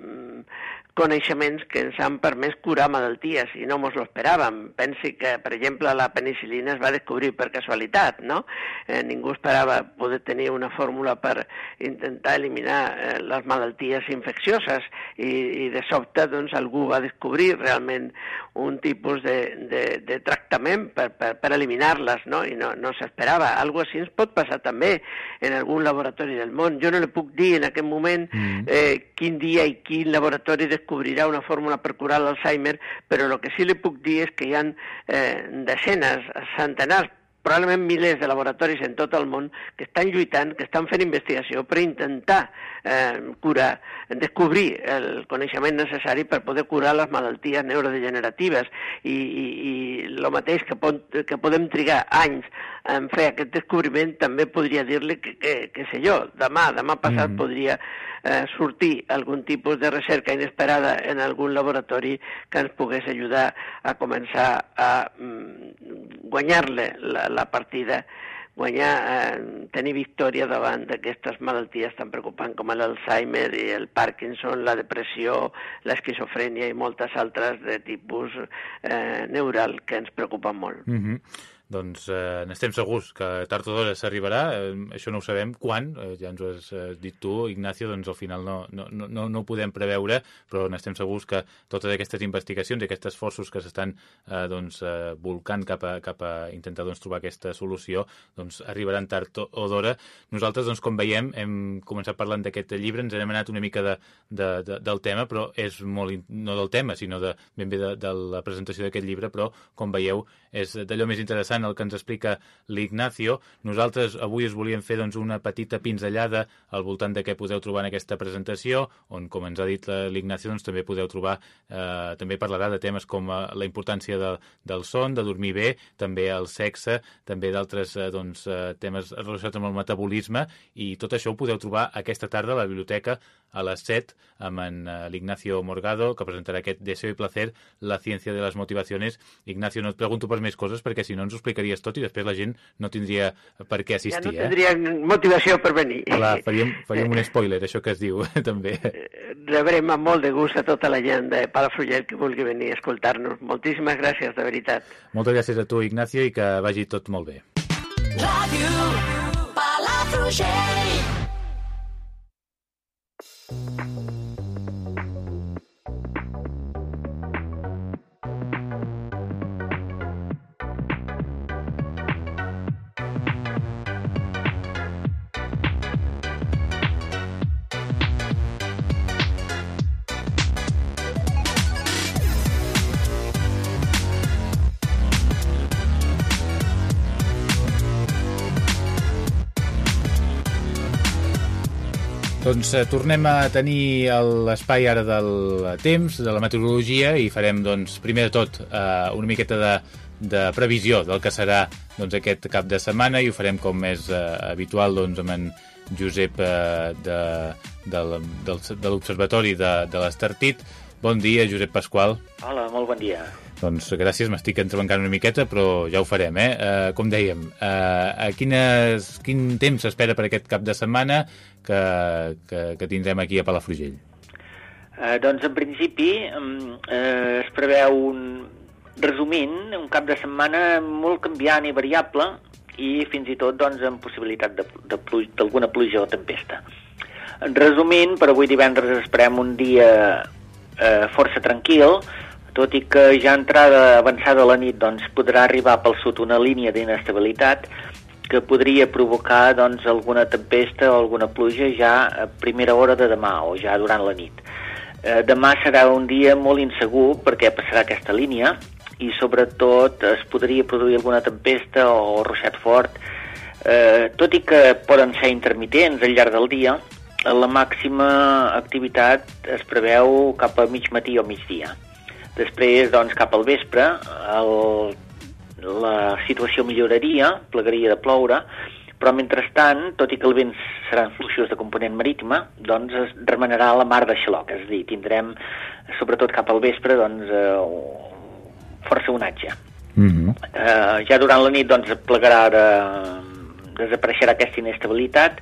Speaker 5: coneixements que ens han permès curar malalties i no ens ho esperàvem. Pensi que, per exemple, la penicilina es va descobrir per casualitat, no? Eh, ningú esperava poder tenir una fórmula per intentar eliminar eh, les malalties infeccioses i, i de sobte doncs, algú va descobrir realment un tipus de, de, de tractament per, per, per eliminar-les, no? I no, no s'esperava. Algo així ens pot passar també en algun laboratori del món. Jo no li puc dir en aquest moment mm. eh, quin dia i quin laboratori de descobrirà una fórmula per curar l'Alzheimer, però el que sí li puc dir és que hi ha eh, desenes, centenars, probablement milers de laboratoris en tot el món que estan lluitant, que estan fent investigació per intentar eh, curar, descobrir el coneixement necessari per poder curar les malalties neurodegeneratives i, i, i el mateix que, pot, que podem trigar anys en fer aquest descobriment també podria dir-li que, que, que sé jo, demà, demà passat mm. podria eh, sortir algun tipus de recerca inesperada en algun laboratori que ens pogués ajudar a començar a mm, guanyar-le la, la partida guanyar, eh, tenir victòria davant d'aquestes malalties tan preocupants com l'Alzheimer i el Parkinson, la depressió, l'esquizofrènia i moltes altres de tipus eh, neural que ens preocupen molt.
Speaker 1: Mm -hmm doncs eh, n'estem segurs que tard o d'hora s'arribarà, eh, això no ho sabem. Quan, eh, ja ens ho has eh, dit tu, Ignacio, doncs al final no, no, no, no ho podem preveure, però n'estem segurs que totes aquestes investigacions i aquests esforços que s'estan eh, doncs, eh, volcant cap a, cap a intentar doncs, trobar aquesta solució doncs, arribaran tard o d'hora. Nosaltres, doncs, com veiem, hem començat parlant d'aquest llibre, ens hem anat una mica de, de, de, del tema, però és molt, no del tema, sinó de, ben bé de, de la presentació d'aquest llibre, però com veieu és d'allò més interessant interessant el que ens explica l'Ignacio. Nosaltres avui us volíem fer doncs, una petita pinzellada al voltant de què podeu trobar en aquesta presentació, on, com ens ha dit l'Ignacio, doncs, també podeu trobar, eh, també parlarà de temes com eh, la importància de, del son, de dormir bé, també el sexe, també d'altres eh, doncs, eh, temes relacionats amb el metabolisme, i tot això ho podeu trobar aquesta tarda a la biblioteca a les 7 amb en uh, l'Ignacio Morgado, que presentarà aquest Deseo i placer, la ciència de les motivacions. Ignacio, no et pregunto per més coses, perquè si no ens ho explicaries tot i després la gent no tindria per què assistir.
Speaker 5: Ja no tindrien
Speaker 1: eh?
Speaker 5: motivació per venir.
Speaker 1: Clar, faríem, faríem un spoiler, això que es diu, també.
Speaker 5: Rebrem amb molt de gust a tota la gent de Palafrugell que vulgui venir a escoltar-nos. Moltíssimes gràcies, de veritat.
Speaker 1: Moltes gràcies a tu, Ignacio, i que vagi tot molt bé. Ràdio Palafrugell Música Doncs eh, tornem a tenir l'espai ara del temps, de la meteorologia, i farem, doncs, primer de tot, eh, una miqueta de, de previsió del que serà doncs, aquest cap de setmana, i ho farem com és eh, habitual doncs, amb en Josep eh, de, de, de, de l'Observatori de, de l'Estartit. Bon dia, Josep Pasqual.
Speaker 6: Hola, molt bon dia.
Speaker 1: Doncs gràcies, m'estic entrebancant una miqueta, però ja ho farem, eh? eh com dèiem, eh, quines, quin temps s'espera per aquest cap de setmana que, que, que tindrem aquí a Palafrugell?
Speaker 6: Eh, doncs, en principi, eh, es preveu un, resumint, un cap de setmana molt canviant i variable i fins i tot doncs, amb possibilitat d'alguna pluja o tempesta. Resumint, per avui divendres esperem un dia eh, força tranquil, tot i que ja entrada avançada la nit doncs, podrà arribar pel sud una línia d'inestabilitat que podria provocar doncs, alguna tempesta o alguna pluja ja a primera hora de demà o ja durant la nit. Eh, demà serà un dia molt insegur perquè passarà aquesta línia i sobretot es podria produir alguna tempesta o ruixat fort, eh, tot i que poden ser intermitents al llarg del dia, la màxima activitat es preveu cap a mig matí o migdia. Després, doncs, cap al vespre, el, la situació milloraria, plegaria de ploure, però mentrestant, tot i que els vents seran fluixos de component marítima, doncs es remenarà la mar de xaloc, és a dir, tindrem, sobretot cap al vespre, doncs, eh, força onatge. Mm -hmm. eh, ja durant la nit, doncs, plegarà de, desapareixerà aquesta inestabilitat,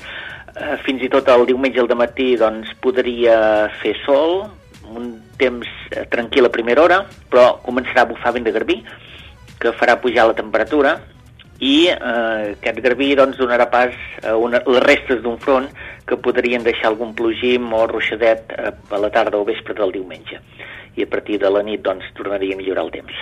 Speaker 6: eh, fins i tot el diumenge al matí, doncs, podria fer sol, un temps eh, tranquil a primera hora, però començarà a bufar vent de garbí, que farà pujar la temperatura, i eh, aquest garbí doncs, donarà pas a una, les restes d'un front que podrien deixar algun plogim o ruixadet eh, a la tarda o vespre del diumenge. I a partir de la nit doncs, tornaria a millorar el temps.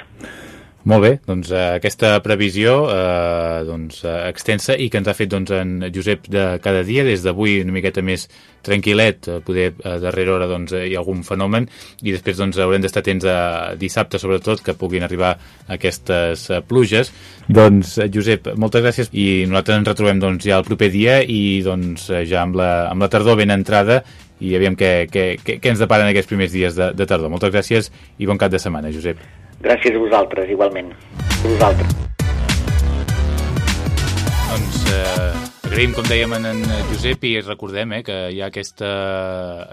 Speaker 1: Molt bé, doncs eh, aquesta previsió eh, doncs, eh, extensa i que ens ha fet doncs, en Josep de cada dia, des d'avui una miqueta més tranquil·let, eh, poder a darrera hora doncs, hi ha algun fenomen i després doncs, haurem d'estar atents a dissabte sobretot que puguin arribar aquestes pluges. Doncs Josep, moltes gràcies i nosaltres ens retrobem doncs, ja el proper dia i doncs, ja amb la, amb la tardor ben entrada i aviam què, què, què, què ens deparen aquests primers dies de, de tardor. Moltes gràcies i bon cap de setmana, Josep.
Speaker 6: Gràcies a vosaltres, igualment. A vosaltres.
Speaker 1: Doncs eh, agraïm, com dèiem, en, en Josep i recordem eh, que hi ha aquesta,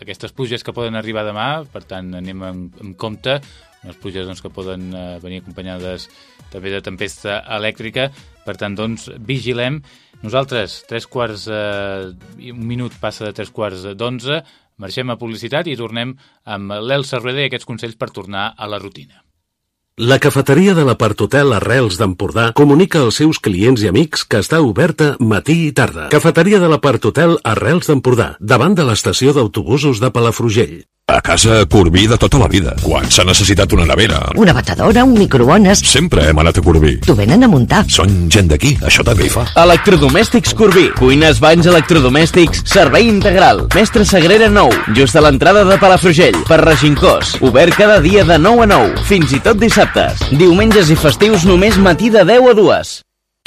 Speaker 1: aquestes pluges que poden arribar demà, per tant anem amb, amb compte, unes pluges doncs, que poden eh, venir acompanyades també de tempesta elèctrica, per tant, doncs, vigilem. Nosaltres, tres quarts, eh, un minut passa de tres quarts d'onze, marxem a publicitat i tornem amb l'Elsa Rueda i aquests consells per tornar a la rutina.
Speaker 7: La cafeteria de l'Apart Hotel Arrels d'Empordà comunica als seus clients i amics que està oberta matí i tarda. Cafeteria de l'Apart Hotel Arrels d'Empordà, davant de l'estació d'autobusos de Palafrugell.
Speaker 8: A casa Corbí de tota la vida. Quan s'ha necessitat una nevera.
Speaker 9: Una batedora, un microones.
Speaker 8: Sempre hem anat a Corbí.
Speaker 9: T'ho venen a muntar.
Speaker 8: Són gent d'aquí, això també hi fa.
Speaker 10: Electrodomèstics Corbí. Cuines, banys, electrodomèstics. Servei integral. Mestre Sagrera 9. Just a l'entrada de Palafrugell. Per Regincós. Obert cada dia de 9 a 9. Fins i tot dissabtes. Diumenges i festius només matí de 10 a 2.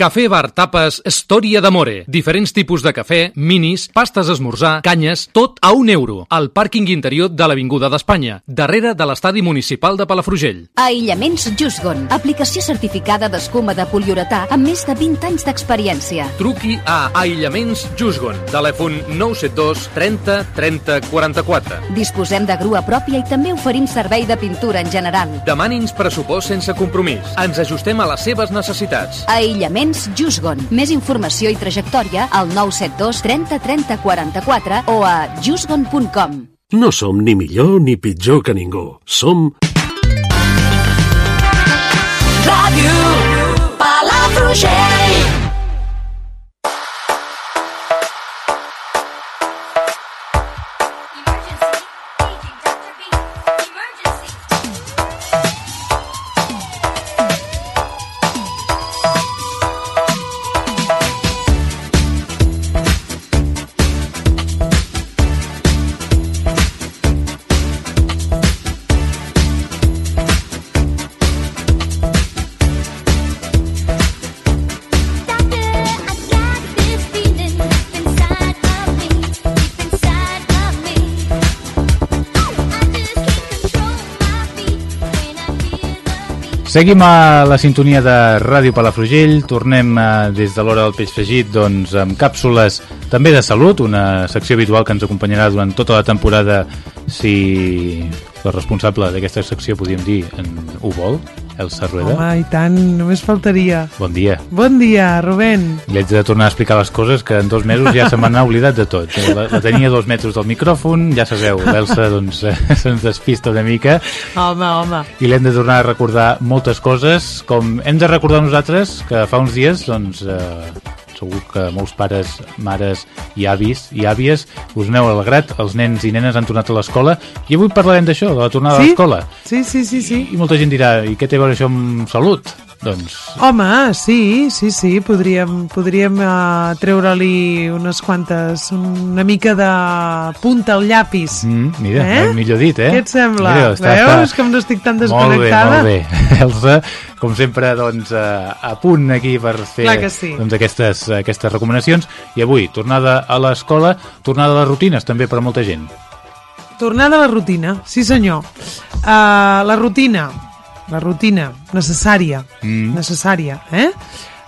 Speaker 11: Cafè Bar Tapes Storia d'Amore. Diferents tipus de cafè, minis, pastes esmorzar, canyes, tot a un euro. Al pàrquing interior de l'Avinguda d'Espanya, darrere de l'estadi municipal de Palafrugell.
Speaker 12: Aïllaments Jusgon, aplicació certificada d'escuma de poliuretà amb més de 20 anys d'experiència.
Speaker 11: Truqui a Aïllaments Jusgon. Telèfon 972 30 30 44.
Speaker 12: Disposem de grua pròpia i també oferim servei de pintura en general.
Speaker 11: Demani'ns pressupost sense compromís. Ens ajustem a les seves necessitats.
Speaker 12: Aïllaments Jusgon. Més informació i trajectòria al 972 30 30 44 o a jusgon.com.
Speaker 7: No som ni millor ni pitjor que ningú. Som...
Speaker 13: Ràdio Palafrugell.
Speaker 1: Seguim a la sintonia de Ràdio Palafrugell, tornem eh, des de l'hora del peix fregit doncs, amb càpsules també de salut, una secció habitual que ens acompanyarà durant tota la temporada si la responsable d'aquesta secció, podríem dir, en ho vol, Elsa Rueda.
Speaker 14: Home, i tant, només faltaria.
Speaker 1: Bon dia.
Speaker 14: Bon dia, Rubén.
Speaker 1: Li haig de tornar a explicar les coses que en dos mesos ja se m'han oblidat de tot. La, la tenia a dos metres del micròfon, ja sabeu, l'Elsa doncs, se'ns despista una mica
Speaker 14: Home, home.
Speaker 1: i l'hem de tornar a recordar moltes coses, com hem de recordar nosaltres que fa uns dies, doncs, eh, segur que molts pares, mares i avis i àvies us n'heu alegrat, els nens i nenes han tornat a l'escola i avui parlarem d'això, de la tornada
Speaker 14: Sí?
Speaker 1: a l'escola.
Speaker 14: Sí, sí, sí, sí.
Speaker 1: I molta gent dirà, i què té a veure això amb salut? Doncs
Speaker 14: Home, sí, sí, sí, podríem, podríem uh, treure-li unes quantes, una mica de punta al llapis.
Speaker 1: Mm, mira,
Speaker 14: Eh?
Speaker 1: eh? millor dit, eh?
Speaker 14: Què et sembla?
Speaker 1: Mira, està,
Speaker 14: Veus
Speaker 1: està...
Speaker 14: que no estic tan
Speaker 1: Molt bé,
Speaker 14: desconnectada?
Speaker 1: molt bé. Elsa, com sempre, doncs, a, a punt aquí per fer
Speaker 14: sí.
Speaker 1: doncs, aquestes, aquestes recomanacions. I avui, tornada a l'escola, tornada a les rutines, també per a molta gent.
Speaker 14: Tornada a la rutina, sí senyor. Uh, la rutina, la rutina necessària,
Speaker 1: Mm.
Speaker 14: necessària, eh?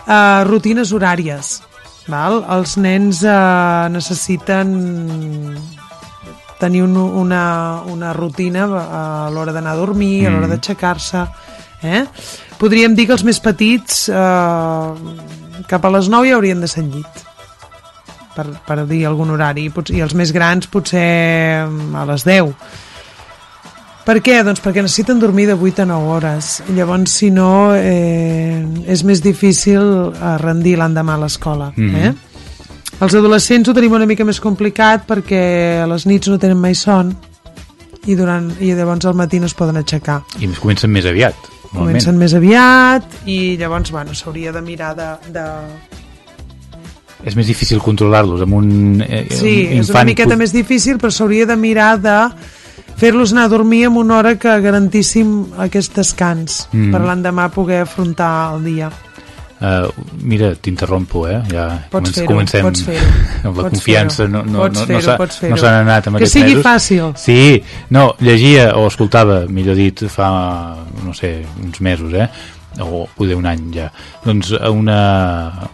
Speaker 14: Uh, rutines horàries, val? Els nens uh, necessiten tenir un, una, una rutina a l'hora d'anar a dormir, a l'hora
Speaker 1: Mm.
Speaker 14: d'aixecar-se, eh? Podríem dir que els més petits eh, cap a les 9 ja haurien de ser al llit per, per dir algun horari i, els més grans potser mm, a les 10 per què? Doncs perquè necessiten dormir de 8 a 9 hores llavors si no eh, és més difícil eh, rendir l'endemà a l'escola
Speaker 1: Mhm.
Speaker 14: eh? els adolescents ho tenim una mica més complicat perquè a les nits no tenen mai son i, durant, i llavors al matí no es poden aixecar
Speaker 1: I comencen més aviat.
Speaker 14: Comencen més aviat i llavors bueno, s'hauria de mirar de, de,
Speaker 1: És més difícil controlar-los amb un eh,
Speaker 14: Sí,
Speaker 1: un
Speaker 14: és una
Speaker 1: infant
Speaker 14: miqueta més difícil, però s'hauria de mirar de fer-los anar a dormir en una hora que garantíssim aquest descans
Speaker 1: Mm.
Speaker 14: per l'endemà poder afrontar el dia.
Speaker 1: Uh, mira, t'interrompo, eh? Ja
Speaker 14: Pots
Speaker 1: comencem
Speaker 14: pots
Speaker 1: amb la
Speaker 14: Pots
Speaker 1: confiança. No, no,
Speaker 14: Pots
Speaker 1: no, no, no s'han anat amb
Speaker 14: Que
Speaker 1: aquests
Speaker 14: sigui
Speaker 1: mesos.
Speaker 14: fàcil.
Speaker 1: Sí, no, llegia o escoltava, millor dit, fa, no sé, uns mesos, eh? O poder un any ja doncs a una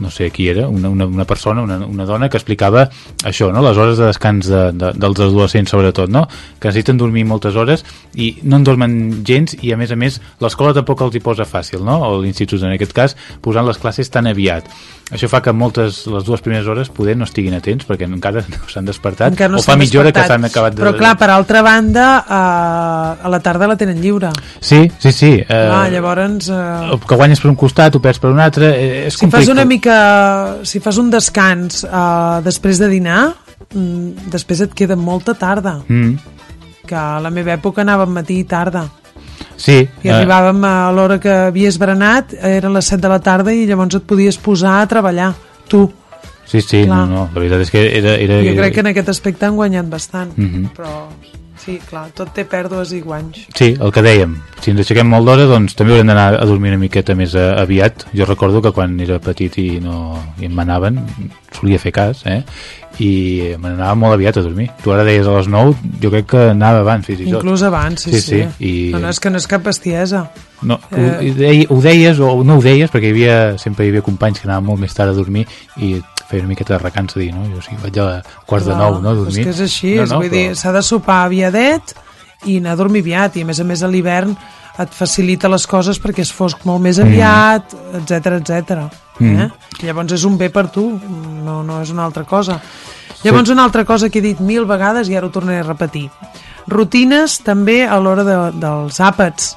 Speaker 1: no sé qui era, una, una, una persona una, una dona que explicava això no? les hores de descans de, de, dels adolescents sobretot, no? que necessiten dormir moltes hores i no en dormen gens i a més a més l'escola tampoc els hi posa fàcil no? o l'institut en aquest cas posant les classes tan aviat això fa que moltes, les dues primeres hores poder no estiguin atents perquè encara no s'han despertat
Speaker 14: Encara no
Speaker 1: o fa mitja hora que s'han acabat de...
Speaker 14: Però clar, per altra banda, eh, a la tarda la tenen lliure.
Speaker 1: Sí, sí, sí. Eh,
Speaker 14: Ah, llavors... Eh,
Speaker 1: que guanyes per un costat, ho perds per un altre, eh, és
Speaker 14: si fas una mica... Si fas un descans eh, després de dinar, mm, després et queda molta tarda.
Speaker 1: Mm,
Speaker 14: Que a la meva època anàvem matí i tarda.
Speaker 1: Sí.
Speaker 14: I arribàvem a l'hora que havies berenat, eren les 7 de la tarda i llavors et podies posar a treballar, tu.
Speaker 1: Sí, sí, no,
Speaker 14: Clar.
Speaker 1: no, la veritat és que era... era
Speaker 14: Jo crec que en aquest aspecte han guanyat bastant,
Speaker 1: Mhm.
Speaker 14: però Sí, clar, tot té pèrdues i guanys.
Speaker 1: Sí, el que dèiem, si ens aixequem molt d'hora, doncs també haurem d'anar a dormir una miqueta més eh, aviat. Jo recordo que quan era petit i, no, i em manaven, solia fer cas, eh? i me n'anava molt aviat a dormir. Tu ara deies a les 9, jo crec que anava abans, fins i tot.
Speaker 14: Inclús abans, sí, sí.
Speaker 1: sí. I...
Speaker 14: No, no, és que no és cap bestiesa.
Speaker 1: No,
Speaker 14: Eh.
Speaker 1: ho, ho, deia, ho deies o no ho deies perquè hi havia, sempre hi havia companys que anaven molt més tard a dormir i feia una miqueta de recança dir, no? Jo sí, vaig a quarts de nou, no, a dormir.
Speaker 14: És que és així,
Speaker 1: no,
Speaker 14: no, vull dir, s'ha de sopar aviadet i anar a dormir aviat, i a més a més a l'hivern et facilita les coses perquè es fosc molt més aviat, etc etc.
Speaker 1: Mm.
Speaker 14: Eh? Llavors és un bé per tu, no, no és una altra cosa. Llavors una altra cosa que he dit mil vegades i ara ho tornaré a repetir. Rutines també a l'hora de, dels àpats.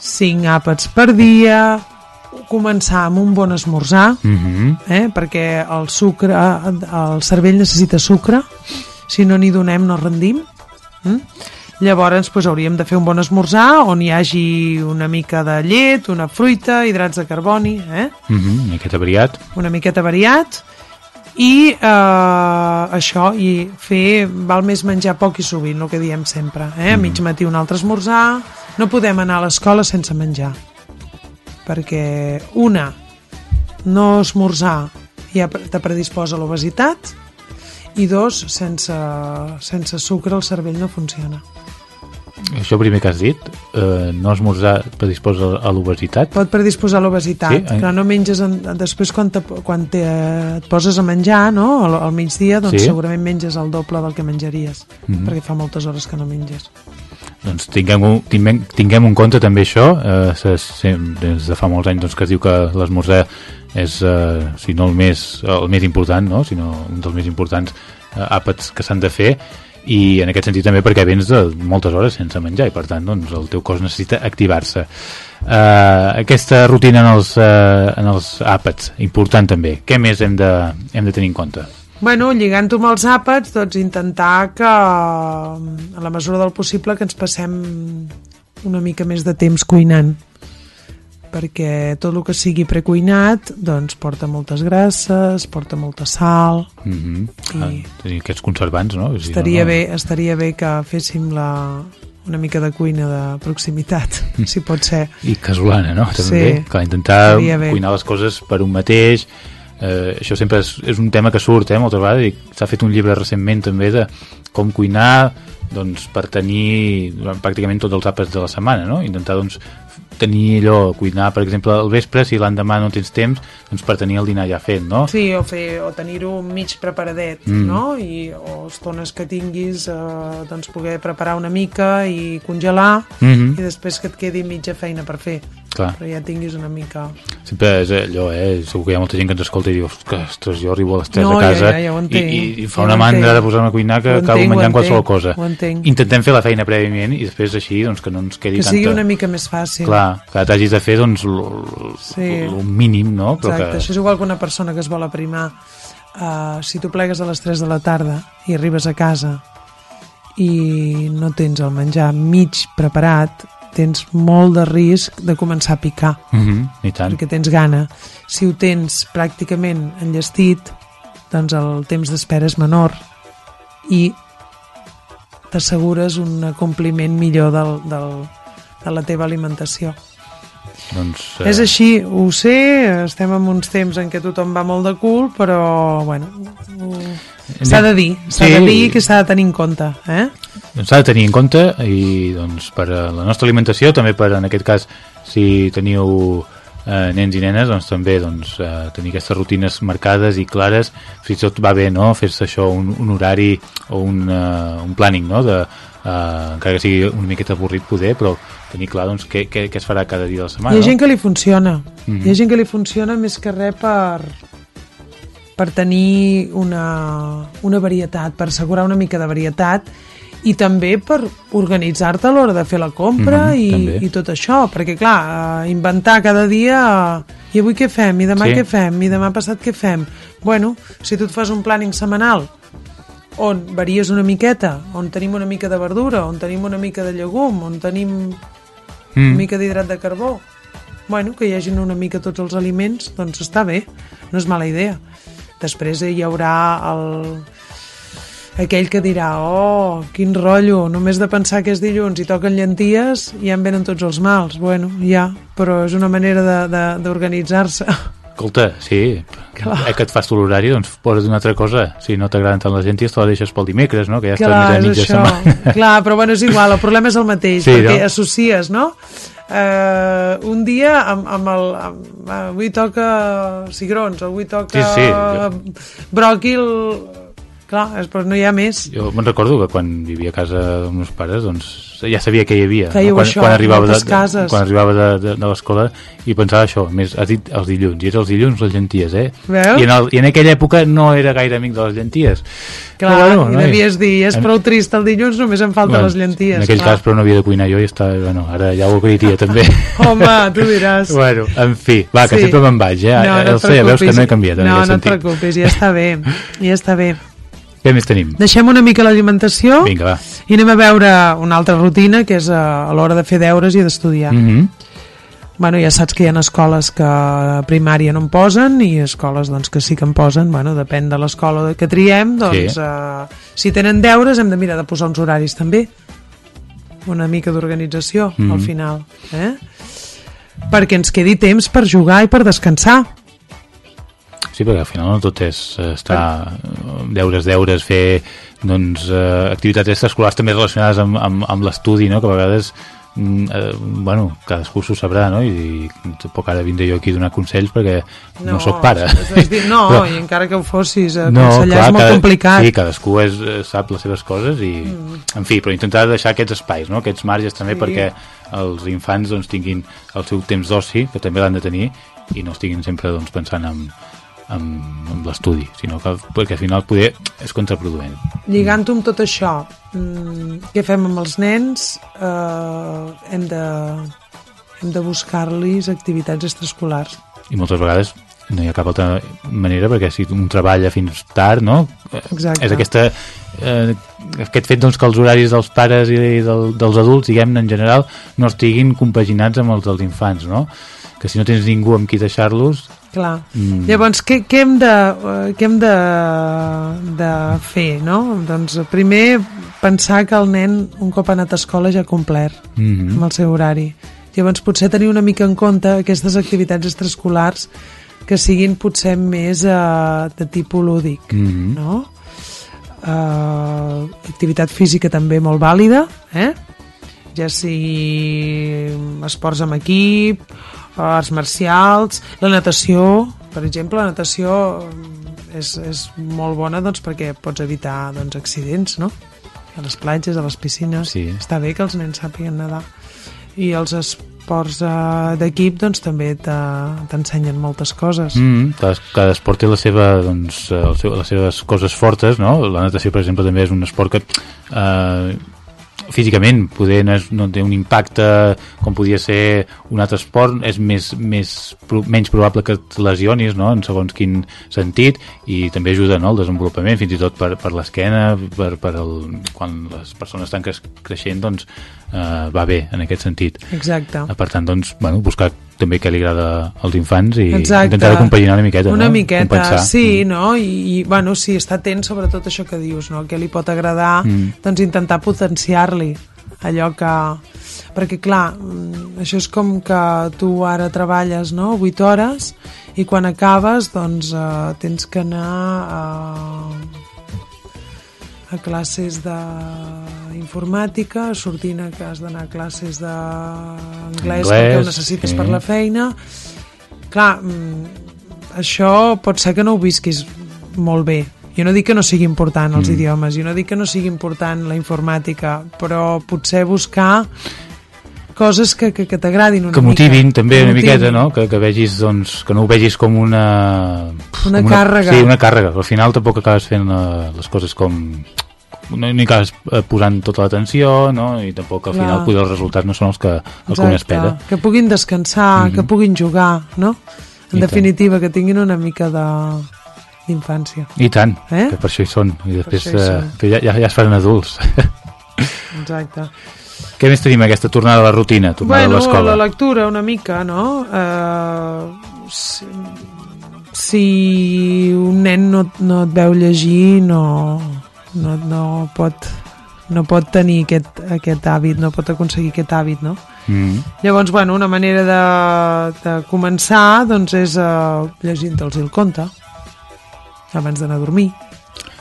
Speaker 14: Cinc àpats per dia, començar amb un bon esmorzar,
Speaker 1: Mm -hmm.
Speaker 14: eh? perquè el sucre, el cervell necessita sucre, si no n'hi donem no rendim. Mm? Llavors doncs, hauríem de fer un bon esmorzar on hi hagi una mica de llet, una fruita, hidrats de carboni, eh?
Speaker 1: Mm -hmm. una miqueta variat.
Speaker 14: una miqueta variat i eh, això i fer, val més menjar poc i sovint el que diem sempre eh? a mig matí un altre esmorzar no podem anar a l'escola sense menjar perquè una no esmorzar ja te predisposa a l'obesitat i dos, sense, sense sucre el cervell no funciona
Speaker 1: Això primer que has dit, eh, no esmorzar predisposa a l'obesitat.
Speaker 14: pot predisposar a l'obesitat,
Speaker 1: Sí,
Speaker 14: que no menges en, després quan, te, quan te, et poses a menjar no? al, al migdia, doncs
Speaker 1: Sí.
Speaker 14: segurament menges el doble del que menjaries
Speaker 1: Mhm.
Speaker 14: perquè fa moltes hores que no menges
Speaker 1: Doncs tinguem, tinguem, tinguem en compte també això. Eh, se, se, des de fa molts anys doncs, que es diu que l'esmorzar és, eh, si no el més, el més important, no? sinó un dels més importants eh, àpats que s'han de fer i en aquest sentit també perquè vens de moltes hores sense menjar i per tant doncs, el teu cos necessita activar-se. Uh, aquesta rutina en els, uh, en els àpats, important també. Què més hem de, hem de tenir en compte?
Speaker 14: Bueno, lligant-ho amb els àpats, doncs intentar que, a la mesura del possible, que ens passem una mica més de temps cuinant perquè tot el que sigui precuinat doncs porta moltes grasses, porta molta sal
Speaker 1: Mm -hmm.
Speaker 14: I-
Speaker 1: ah, tenir aquests conservants no? Si
Speaker 14: estaria,
Speaker 1: no, no...
Speaker 14: bé, estaria bé que féssim la, una mica de cuina de proximitat, si pot ser
Speaker 1: i casolana, no?
Speaker 14: Sí.
Speaker 1: També, clar, intentar cuinar les coses per un mateix eh, això sempre és, és un tema que surt eh, moltes vegades i s'ha fet un llibre recentment també de com cuinar doncs, per tenir durant pràcticament tots els àpats de la setmana no? intentar doncs, tenir allò, cuinar per exemple al vespre, si l'endemà no tens temps doncs per tenir el dinar ja fet no?
Speaker 14: Sí, o, fer, o tenir-ho mig preparadet,
Speaker 1: Mm.
Speaker 14: no? I, o estones que tinguis, eh, doncs poder preparar una mica i congelar,
Speaker 1: Mhm.
Speaker 14: i després que et quedi mitja feina per fer.
Speaker 1: Clar.
Speaker 14: Però ja tinguis una mica...
Speaker 1: sempre és allò, eh? segur que hi ha molta gent que ens escolta i diu, ostres, jo arribo a les 3
Speaker 14: No,
Speaker 1: a casa
Speaker 14: ja, ja, ja
Speaker 1: i, i, i fa
Speaker 14: Ja
Speaker 1: una mandra de posar-me a cuinar que acabo menjant qualsevol cosa
Speaker 14: entenc.
Speaker 1: intentem fer la feina prèviament i després així doncs, que no ens quedi
Speaker 14: Que
Speaker 1: tanta...
Speaker 14: sigui una mica més fàcil.
Speaker 1: clar, que t'hagis de fer doncs, el,
Speaker 14: Sí.
Speaker 1: el mínim no? Però
Speaker 14: Exacte,
Speaker 1: que...
Speaker 14: això és igual que una persona que es vol aprimar. Uh, si tu plegues a les 3 de la tarda i arribes a casa i no tens el menjar mig preparat, tens molt de risc de començar a picar.
Speaker 1: Mhm, i tant.
Speaker 14: perquè tens gana. Si ho tens pràcticament enllestit, doncs el temps d'espera és menor i t'assegures un acompliment millor del, del, de la teva alimentació.
Speaker 1: doncs,
Speaker 14: És així, ho sé, estem en uns temps en què tothom va molt de cul, però, bueno, s'ha de dir, s'ha
Speaker 1: Sí.
Speaker 14: de dir que s'ha de tenir en compte, eh?
Speaker 1: doncs s'ha de tenir en compte i doncs, per a la nostra alimentació també per en aquest cas si teniu eh, nens i nenes doncs també doncs, eh, tenir aquestes rutines marcades i clares fins i tot va bé no? fer-se això un, un horari o un, uh, un planning no? de, uh, encara que sigui una miqueta avorrit poder però tenir clar doncs, què, què, què es farà cada dia de la setmana
Speaker 14: Hi ha gent que li funciona.
Speaker 1: Mhm.
Speaker 14: Hi ha gent que li funciona més que res per, per tenir una, una varietat, per assegurar una mica de varietat i també per organitzar-te a l'hora de fer la compra
Speaker 1: Mhm,
Speaker 14: i,
Speaker 1: també.
Speaker 14: i tot això, perquè clar, eh, inventar cada dia i avui què fem, i demà
Speaker 1: Sí.
Speaker 14: què fem, i demà passat què fem bueno, si tu et fas un planning setmanal on varies una miqueta, on tenim una mica de verdura, on tenim una mica de llegum, on tenim
Speaker 1: Mm.
Speaker 14: una mica d'hidrat de carbó bueno, que hi hagin una mica tots els aliments doncs està bé, no és mala idea després hi haurà el, aquell que dirà, oh, quin rotllo, només de pensar que és dilluns i toquen llenties ja em venen tots els mals. Bueno, ja, però és una manera d'organitzar-se.
Speaker 1: Escolta, sí,
Speaker 14: Clar.
Speaker 1: eh, que et fas tu l'horari, doncs posa't una altra cosa. Si no t'agraden tant les genties, te la deixes pel dimecres, no? Que ja estàs
Speaker 14: Clar,
Speaker 1: més a mitja
Speaker 14: això.
Speaker 1: setmana.
Speaker 14: Clar, però bueno, és igual, el problema és el mateix,
Speaker 1: Sí,
Speaker 14: perquè
Speaker 1: no?
Speaker 14: associes, no? Uh, un dia amb, amb el... Amb, avui toca cigrons, avui toca
Speaker 1: Sí, sí.
Speaker 14: bròquil... Clar, és, però no hi ha més.
Speaker 1: Jo me'n recordo que quan vivia a casa dels meus pares, doncs ja sabia què hi havia.
Speaker 14: Fèieu
Speaker 1: quan,
Speaker 14: això,
Speaker 1: quan arribava de,
Speaker 14: cases.
Speaker 1: quan arribava de, de, de l'escola i pensava això, més, has dit els dilluns, i era els dilluns les llenties, eh?
Speaker 14: Veus?
Speaker 1: I en, el, I en aquella època no era gaire amic de les llenties.
Speaker 14: Clar,
Speaker 1: Però,
Speaker 14: i
Speaker 1: noi,
Speaker 14: devies dir, és
Speaker 1: en-
Speaker 14: prou trist el dilluns, només em falten les llenties.
Speaker 1: En aquell
Speaker 14: clar.
Speaker 1: cas, però no havia de cuinar jo i estava, bueno, ara ja ho agrairia també.
Speaker 14: Home, tu diràs.
Speaker 1: bueno, en fi, va, que
Speaker 14: Sí.
Speaker 1: sempre me'n vaig, eh?
Speaker 14: No, no
Speaker 1: Elsa, ja veus que no he canviat
Speaker 14: No, no et
Speaker 1: sentit.
Speaker 14: preocupis, ja està bé, ja està bé.
Speaker 1: Què més tenim?
Speaker 14: Deixem una mica l'alimentació
Speaker 1: Vinga, va.
Speaker 14: i anem a veure una altra rutina, que és a, a l'hora de fer deures i d'estudiar.
Speaker 1: Mm -hmm.
Speaker 14: Bueno, ja saps que hi ha escoles que primària no en posen i escoles doncs, que sí que en posen. Bueno, depèn de l'escola que triem. Doncs,
Speaker 1: Sí.
Speaker 14: eh, si tenen deures hem de mirar de posar uns horaris també. Una mica d'organització
Speaker 1: Mhm.
Speaker 14: al final. Eh? Perquè ens quedi temps per jugar i per descansar.
Speaker 1: Sí, perquè al final no tot és eh, estar deures, deures, fer doncs, eh, activitats extraescolars també relacionades amb, amb, amb l'estudi, no? que a vegades mm, eh, bueno, cadascú s'ho sabrà no? I, i tampoc ara vindré jo aquí a donar consells perquè no, no sóc pare
Speaker 14: dir, no,
Speaker 1: Però-
Speaker 14: i encara que ho fossis,
Speaker 1: no,
Speaker 14: aconsellar és molt
Speaker 1: cada-
Speaker 14: complicat.
Speaker 1: Sí, cadascú és, eh, sap les seves coses i, mm. en fi, però intentar deixar aquests espais, no? aquests marges també
Speaker 14: Sí.
Speaker 1: perquè els infants doncs, tinguin el seu temps d'oci, que també l'han de tenir, i no estiguin sempre doncs, pensant en, en, en l'estudi, sinó que perquè al final poder és contraproduent.
Speaker 14: Lligant-ho amb tot això, mm, què fem amb els nens? Eh, hem de, hem de buscar-los activitats extraescolars.
Speaker 1: I moltes vegades no hi ha cap altra manera perquè si un treballa fins tard no?
Speaker 14: Exacte.
Speaker 1: és aquesta eh, aquest fet doncs, que els horaris dels pares i del, dels adults diguem en general no estiguin compaginats amb els dels infants no? que si no tens ningú amb qui deixar-los
Speaker 14: Clar.
Speaker 1: Mm.
Speaker 14: Llavors, què, què hem, de, eh, què hem de, de fer, no? Doncs primer pensar que el nen, un cop ha anat a escola, ja ha complert
Speaker 1: Mhm.
Speaker 14: amb el seu horari. Llavors, potser tenir una mica en compte aquestes activitats extraescolars que siguin potser més eh, de tipus lúdic,
Speaker 1: Mhm.
Speaker 14: no? Uh, activitat física també molt vàlida, eh? ja sigui esports amb equip, arts marcials, la natació, per exemple, la natació mm, és, és molt bona doncs, perquè pots evitar doncs, accidents, no? A les platges, a les piscines.
Speaker 1: Sí.
Speaker 14: Està bé que els nens sàpiguen nedar. I els esports eh, d'equip doncs, també te- t'ensenyen moltes coses.
Speaker 1: Mm, cada, cada esport té la seva, doncs, el seu, les seves coses fortes, no? La natació, per exemple, també és un esport que eh, físicament poder no, és, no té un impacte com podia ser un altre esport, és més, més pro, menys probable que et lesionis, no? en segons quin sentit, i també ajuda no? al desenvolupament, fins i tot per, per l'esquena, per, per el, quan les persones estan creix, creixent, doncs eh, va bé en aquest sentit.
Speaker 14: Exacte.
Speaker 1: Per tant, doncs, bueno, buscar també què li agrada als infants i
Speaker 14: Exacte.
Speaker 1: intentar compaginar una miqueta,
Speaker 14: Una
Speaker 1: no?
Speaker 14: miqueta,
Speaker 1: Compensar.
Speaker 14: sí, no? I, I, bueno, sí, està atent sobretot això que dius, no? Què li pot agradar,
Speaker 1: Mm.
Speaker 14: doncs intentar potenciar-li allò que... Perquè, clar, mm, això és com que tu ara treballes, no?, 8 hores, i quan acabes, doncs, eh, tens que anar a, a classes d'informàtica, sortint a que has d'anar a classes d'anglès perquè ho necessites
Speaker 1: sí.
Speaker 14: per la feina. Clar, mm, això pot ser que no ho visquis molt bé. Jo no dic que no sigui important els
Speaker 1: Mm.
Speaker 14: idiomes, jo no dic que no sigui important la informàtica, però potser buscar coses que, que, que t'agradin una
Speaker 1: que motivin
Speaker 14: mica.
Speaker 1: també
Speaker 14: Que
Speaker 1: una
Speaker 14: motivin.
Speaker 1: miqueta, no? Que, que vegis, doncs, que no ho vegis com una...
Speaker 14: Una
Speaker 1: com
Speaker 14: càrrega.
Speaker 1: Sí, una càrrega. Al final tampoc acabes fent uh, les coses com... No, ni acabes eh, posant tota l'atenció, no? I tampoc al
Speaker 14: Clar.
Speaker 1: final poder els resultats no són els que, el que un espera.
Speaker 14: que puguin descansar,
Speaker 1: Mhm.
Speaker 14: que puguin jugar, no? En
Speaker 1: I tant.
Speaker 14: definitiva, que tinguin una mica de d'infància.
Speaker 1: I tant,
Speaker 14: Eh?
Speaker 1: que per això hi són. I després
Speaker 14: hi
Speaker 1: eh,
Speaker 14: són.
Speaker 1: que ja, ja, ja es faran adults.
Speaker 14: Exacte.
Speaker 1: Què més tenim aquesta tornada a la rutina, tornada
Speaker 14: bueno,
Speaker 1: a l'escola?
Speaker 14: la lectura una mica, no? Uh, si, si un nen no, no et veu llegir, no, no, no pot no pot tenir aquest, aquest hàbit, no pot aconseguir aquest hàbit, no?
Speaker 1: Mm.
Speaker 14: Llavors, bueno, una manera de, de començar doncs és uh, llegint-los el conte abans d'anar a dormir.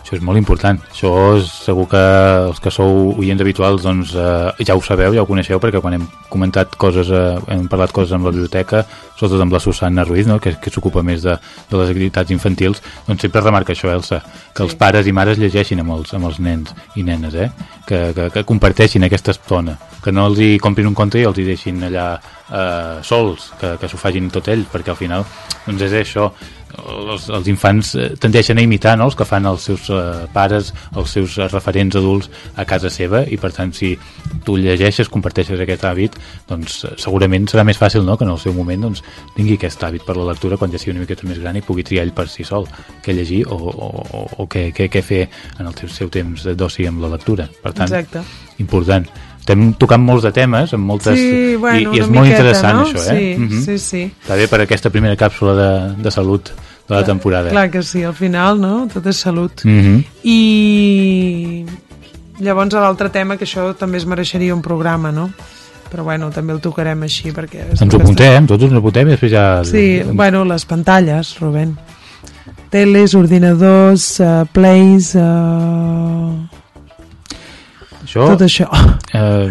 Speaker 1: Això és molt important. Això és, segur que els que sou oients habituals doncs, eh, ja ho sabeu, ja ho coneixeu, perquè quan hem comentat coses, eh, hem parlat coses amb la biblioteca, sobretot amb la Susana Ruiz, no? que, que s'ocupa més de, de les activitats infantils, doncs sempre remarca això, Elsa, que els pares i mares llegeixin amb els, amb els nens i nenes, eh? que, que, que comparteixin aquesta estona, que no els hi comprin un conte i els hi deixin allà eh, sols, que, que s'ho facin tot ells, perquè al final doncs és això, els, els infants eh, tendeixen a imitar no? els que fan els seus eh, pares, els seus eh, referents adults a casa seva i per tant si tu llegeixes, comparteixes aquest hàbit doncs eh, segurament serà més fàcil no? que en el seu moment doncs, tingui aquest hàbit per la lectura quan ja sigui una miqueta més gran i pugui triar ell per si sol què llegir o, o, o, o què, què, què fer en el seu, seu temps d'oci amb la lectura per tant,
Speaker 14: Exacte.
Speaker 1: important estem tocant molts de temes amb moltes...
Speaker 14: Sí, bueno,
Speaker 1: i, i és molt
Speaker 14: miqueta,
Speaker 1: interessant
Speaker 14: no?
Speaker 1: això eh?
Speaker 14: Sí,
Speaker 1: Mhm.
Speaker 14: sí, sí.
Speaker 1: està bé per aquesta primera càpsula de, de salut de la temporada
Speaker 14: Clar que sí, al final, no? Tot és salut.
Speaker 1: Mhm.
Speaker 14: I llavors l'altre tema, que això també es mereixeria un programa, no? Però bueno, també el tocarem així perquè...
Speaker 1: ens ho apuntem, tots ens ho apuntem i després ja...
Speaker 14: Sí, bueno, les pantalles, Rubén. Teles, ordinadors, uh, plays... Uh,
Speaker 1: Això,
Speaker 14: tot això.
Speaker 1: Eh,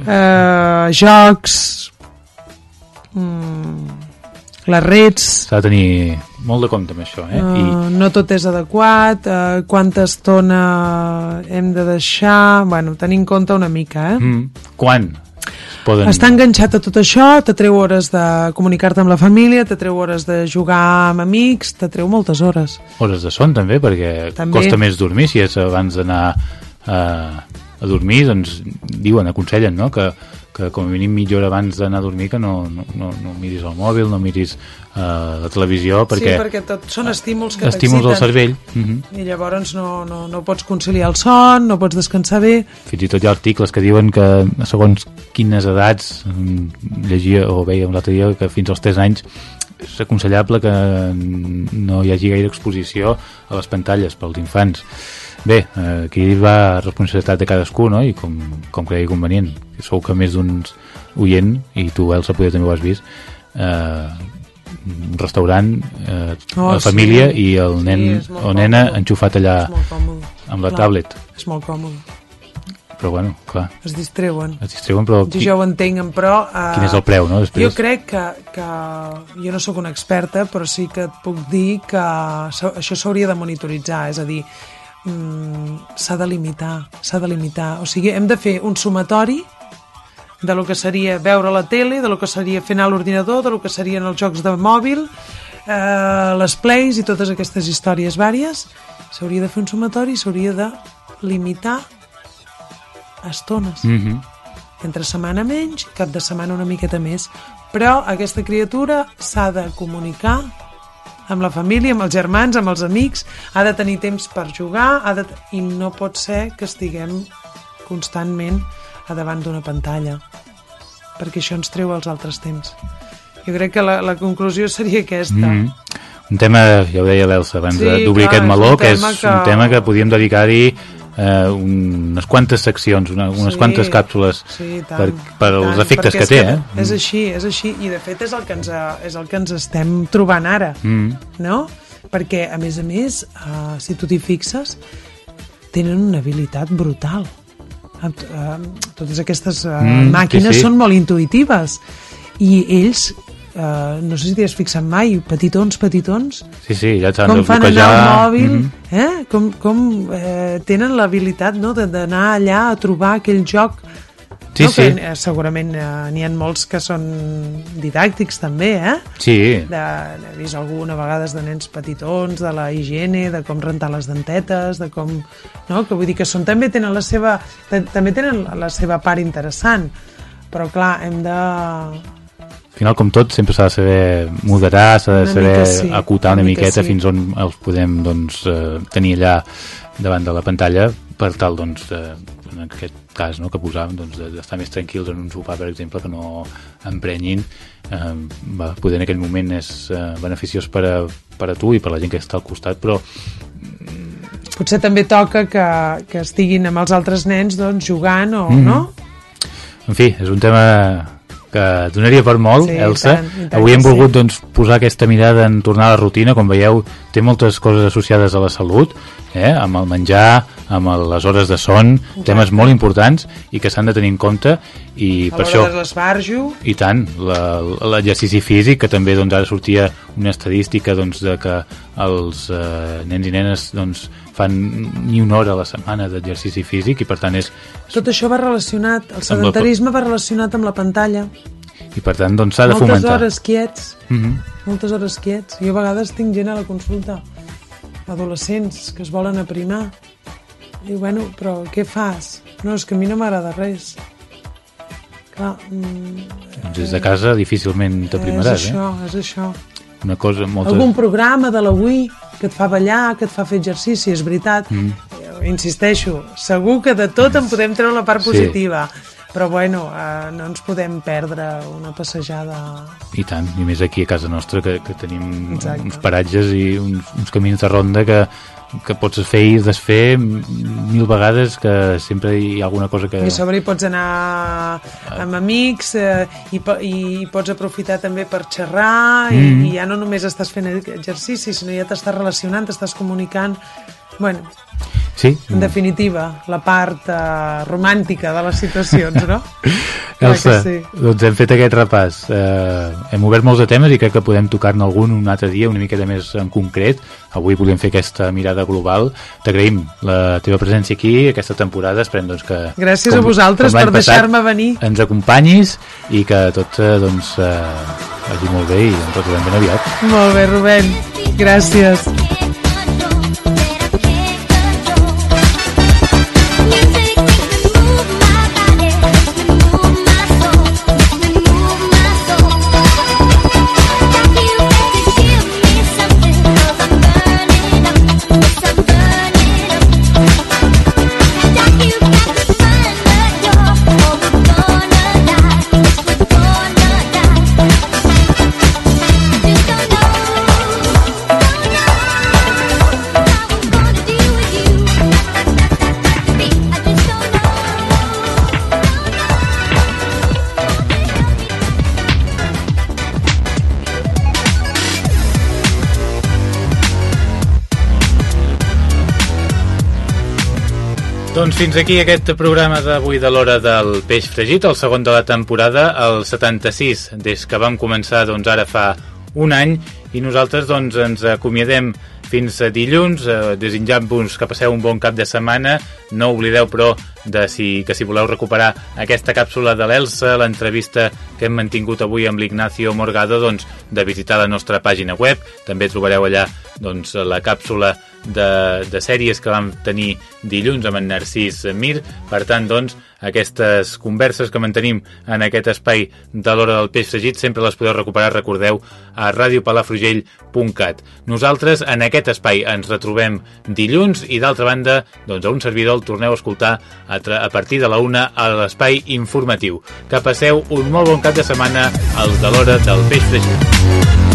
Speaker 14: Uh, jocs... Mm, les rets...
Speaker 1: S'ha de tenir molt de compte amb això, eh? I,
Speaker 14: Uh, no tot és adequat, uh, quanta estona hem de deixar... Bueno, tenir en compte una mica, eh?
Speaker 1: mm, quan poden...
Speaker 14: Estar enganxat a tot això te treu hores de comunicar-te amb la família, te treu hores de jugar amb amics, te treu moltes hores.
Speaker 1: Hores de son, també, perquè
Speaker 14: També.
Speaker 1: costa més dormir si és abans d'anar eh, a dormir, doncs diuen, aconsellen, no?, que, que com a mínim mitja hora abans d'anar a dormir que no, no, no, no miris el mòbil, no miris eh, la televisió, perquè...
Speaker 14: sí, perquè tot són estímuls que
Speaker 1: estímuls al cervell. Mhm.
Speaker 14: I llavors no, no, no pots conciliar el son, no pots descansar bé.
Speaker 1: Fins i tot hi ha articles que diuen que segons quines edats mm, llegia o veia un altre dia que fins als 3 anys és aconsellable que no hi hagi gaire exposició a les pantalles pels infants. Bé, eh, aquí va responsabilitat de cadascú, no? I com, com cregui convenient. Sou que més d'uns oient, i tu, Elsa, poder també ho has vist, eh, un restaurant, eh,
Speaker 14: Oh,
Speaker 1: la família
Speaker 14: sí.
Speaker 1: i el
Speaker 14: Sí,
Speaker 1: nen
Speaker 14: molt
Speaker 1: o nena
Speaker 14: còmode.
Speaker 1: enxufat allà amb la
Speaker 14: Clar,
Speaker 1: tablet.
Speaker 14: És molt còmode.
Speaker 1: Però bueno, clar,
Speaker 14: Es distreuen.
Speaker 1: es distreuen, però...
Speaker 14: Jo ja ho entenc, però... Uh,
Speaker 1: Quin és el preu, no, després?
Speaker 14: Jo crec que, que... Jo no sóc una experta, però sí que et puc dir que això s'hauria de monitoritzar, és a dir, mm, s'ha de limitar, s'ha de limitar. O sigui, hem de fer un sumatori de lo que seria veure la tele, de lo que seria fer anar a l'ordinador, de lo que serien els jocs de mòbil, eh, les plays i totes aquestes històries vàries. S'hauria de fer un sumatori i s'hauria de limitar estones.
Speaker 1: Mhm.
Speaker 14: Entre setmana menys, cap de setmana una miqueta més. Però aquesta criatura s'ha de comunicar amb la família, amb els germans, amb els amics, ha de tenir temps per jugar, ha de... i no pot ser que estiguem constantment a davant d'una pantalla, perquè això ens treu els altres temps. Jo crec que la, la conclusió seria aquesta.
Speaker 1: Mhm. Un tema, ja ho deia l'Elsa abans
Speaker 14: Sí,
Speaker 1: d'obrir aquest meló, que és
Speaker 14: tema
Speaker 1: un
Speaker 14: que-
Speaker 1: tema que podíem dedicar-hi eh, unes quantes seccions, una, unes
Speaker 14: Sí,
Speaker 1: quantes càpsules
Speaker 14: sí, tant,
Speaker 1: per, per
Speaker 14: tant,
Speaker 1: efectes
Speaker 14: perquè
Speaker 1: que té, eh?
Speaker 14: És així, és així, i de fet és el que ens, és el que ens estem trobant ara,
Speaker 1: Mm.
Speaker 14: no? Perquè, a més a més, uh, si tu t'hi fixes, tenen una habilitat brutal. Amb, uh, totes aquestes uh,
Speaker 1: Mm, sí,
Speaker 14: màquines
Speaker 1: sí.
Speaker 14: són molt intuïtives i ells, uh, no sé si t'hi has fixat mai, petitons, petitons,
Speaker 1: Sí, sí, ja et saben
Speaker 14: com fan anar al mòbil,
Speaker 1: Mhm.
Speaker 14: eh? com, com eh, tenen l'habilitat no? de- d'anar allà a trobar aquell joc
Speaker 1: Sí,
Speaker 14: no?
Speaker 1: sí.
Speaker 14: que eh, segurament eh, n'hi ha molts que són didàctics també eh?
Speaker 1: Sí,
Speaker 14: de, he vist alguna vegades de nens petitons de la higiene, de com rentar les dentetes de com, no? que vull dir que són, també tenen la seva ta- també tenen la seva part interessant però clar, hem de
Speaker 1: al final, com tot, sempre s'ha de saber moderar, s'ha de
Speaker 14: Una
Speaker 1: saber
Speaker 14: mica sí,
Speaker 1: acotar
Speaker 14: una
Speaker 1: una
Speaker 14: mica
Speaker 1: miqueta
Speaker 14: sí.
Speaker 1: fins on els podem doncs, eh, tenir allà davant de la pantalla per tal, doncs, de, en aquest cas no, que posàvem, doncs, de- d'estar més tranquils en un sopar, per exemple, que no emprenyin. Eh, va, poder en aquell moment és eh, beneficiós per a, per a tu i per a la gent que està al costat, però
Speaker 14: potser també toca que, que estiguin amb els altres nens doncs, jugant o
Speaker 1: Mhm.
Speaker 14: no?
Speaker 1: En fi, és un tema que donaria per molt,
Speaker 14: Sí,
Speaker 1: Elsa.
Speaker 14: tant, tant
Speaker 1: Avui hem
Speaker 14: que sí.
Speaker 1: volgut doncs, posar aquesta mirada en tornar a la rutina. Com veieu, té moltes coses associades a la salut, eh? amb el menjar, amb el- les hores de son, temes molt importants i que s'han de tenir en compte i
Speaker 14: A
Speaker 1: per això...
Speaker 14: l'esbarjo,
Speaker 1: I tant, l'exercici físic, que també doncs, ara sortia una estadística doncs, de que els eh, nens i nenes doncs, fan ni una hora a la setmana d'exercici físic i per tant és,
Speaker 14: tot això va relacionat, el
Speaker 1: Amb la-
Speaker 14: sedentarisme va relacionat amb la pantalla.
Speaker 1: i per tant doncs, s'ha de
Speaker 14: Moltes
Speaker 1: fomentar.
Speaker 14: hores quiets,
Speaker 1: Mhm.
Speaker 14: moltes hores quiets. Jo a vegades tinc gent a la consulta, adolescents que es volen aprimar. I bueno, però què fas? No, és que a mi no m'agrada res. Clar, mm,
Speaker 1: Doncs des de casa difícilment t'aprimaràs,
Speaker 14: és
Speaker 1: eh?
Speaker 14: això, és això.
Speaker 1: Una cosa molt...
Speaker 14: Algun programa de la Wii que et fa ballar, que et fa fer exercici, és veritat.
Speaker 1: Mm.
Speaker 14: Eh, Insisteixo, segur que de tot en podem treure la part
Speaker 1: Sí.
Speaker 14: positiva. Però bueno, eh, no ens podem perdre una passejada...
Speaker 1: I tant, i més aquí a casa nostra que, que tenim
Speaker 14: Exacte.
Speaker 1: uns paratges i uns, uns camins de ronda que, que pots fer i desfer mil vegades que sempre hi ha alguna cosa que...
Speaker 14: I a sobre hi pots anar amb amics eh, i, po i pots aprofitar també per xerrar
Speaker 1: Mm.
Speaker 14: i, i ja no només estàs fent exercici, sinó ja t'estàs relacionant, t'estàs comunicant. Bueno,
Speaker 1: Sí,
Speaker 14: en definitiva, la part eh, romàntica de les situacions, no?
Speaker 1: Elsa,
Speaker 14: sí.
Speaker 1: doncs hem fet aquest repàs. Eh, hem obert molts de temes i crec que podem tocar-ne algun un altre dia, una miqueta més en concret. Avui volíem fer aquesta mirada global. T'agraïm la teva presència aquí, aquesta temporada. Esperem doncs, que...
Speaker 14: Gràcies a vosaltres per deixar-me venir.
Speaker 1: Ens acompanyis i que tot eh, doncs, eh, vagi molt bé i ens retrobem ben aviat.
Speaker 14: Molt bé, Rubén. Gràcies.
Speaker 1: Fins aquí aquest programa d'avui de l'hora del peix fregit, el segon de la temporada, el 76, des que vam començar doncs ara fa un any, i nosaltres doncs ens acomiadem fins a dilluns, eh, desitjant-vos que passeu un bon cap de setmana. No oblideu, però, de si, que si voleu recuperar aquesta càpsula de l'Elsa, l'entrevista que hem mantingut avui amb l'Ignacio Morgado, doncs, de visitar la nostra pàgina web. També trobareu allà doncs, la càpsula de, de sèries que vam tenir dilluns amb en Narcís Mir. Per tant, doncs, aquestes converses que mantenim en aquest espai de l'hora del peix fregit sempre les podeu recuperar, recordeu, a radiopalafrugell.cat. Nosaltres en aquest espai ens retrobem dilluns i d'altra banda, doncs a un servidor el torneu a escoltar a, a partir de la una a l'espai informatiu. Que passeu un molt bon cap de setmana als de l'hora del peix fregit.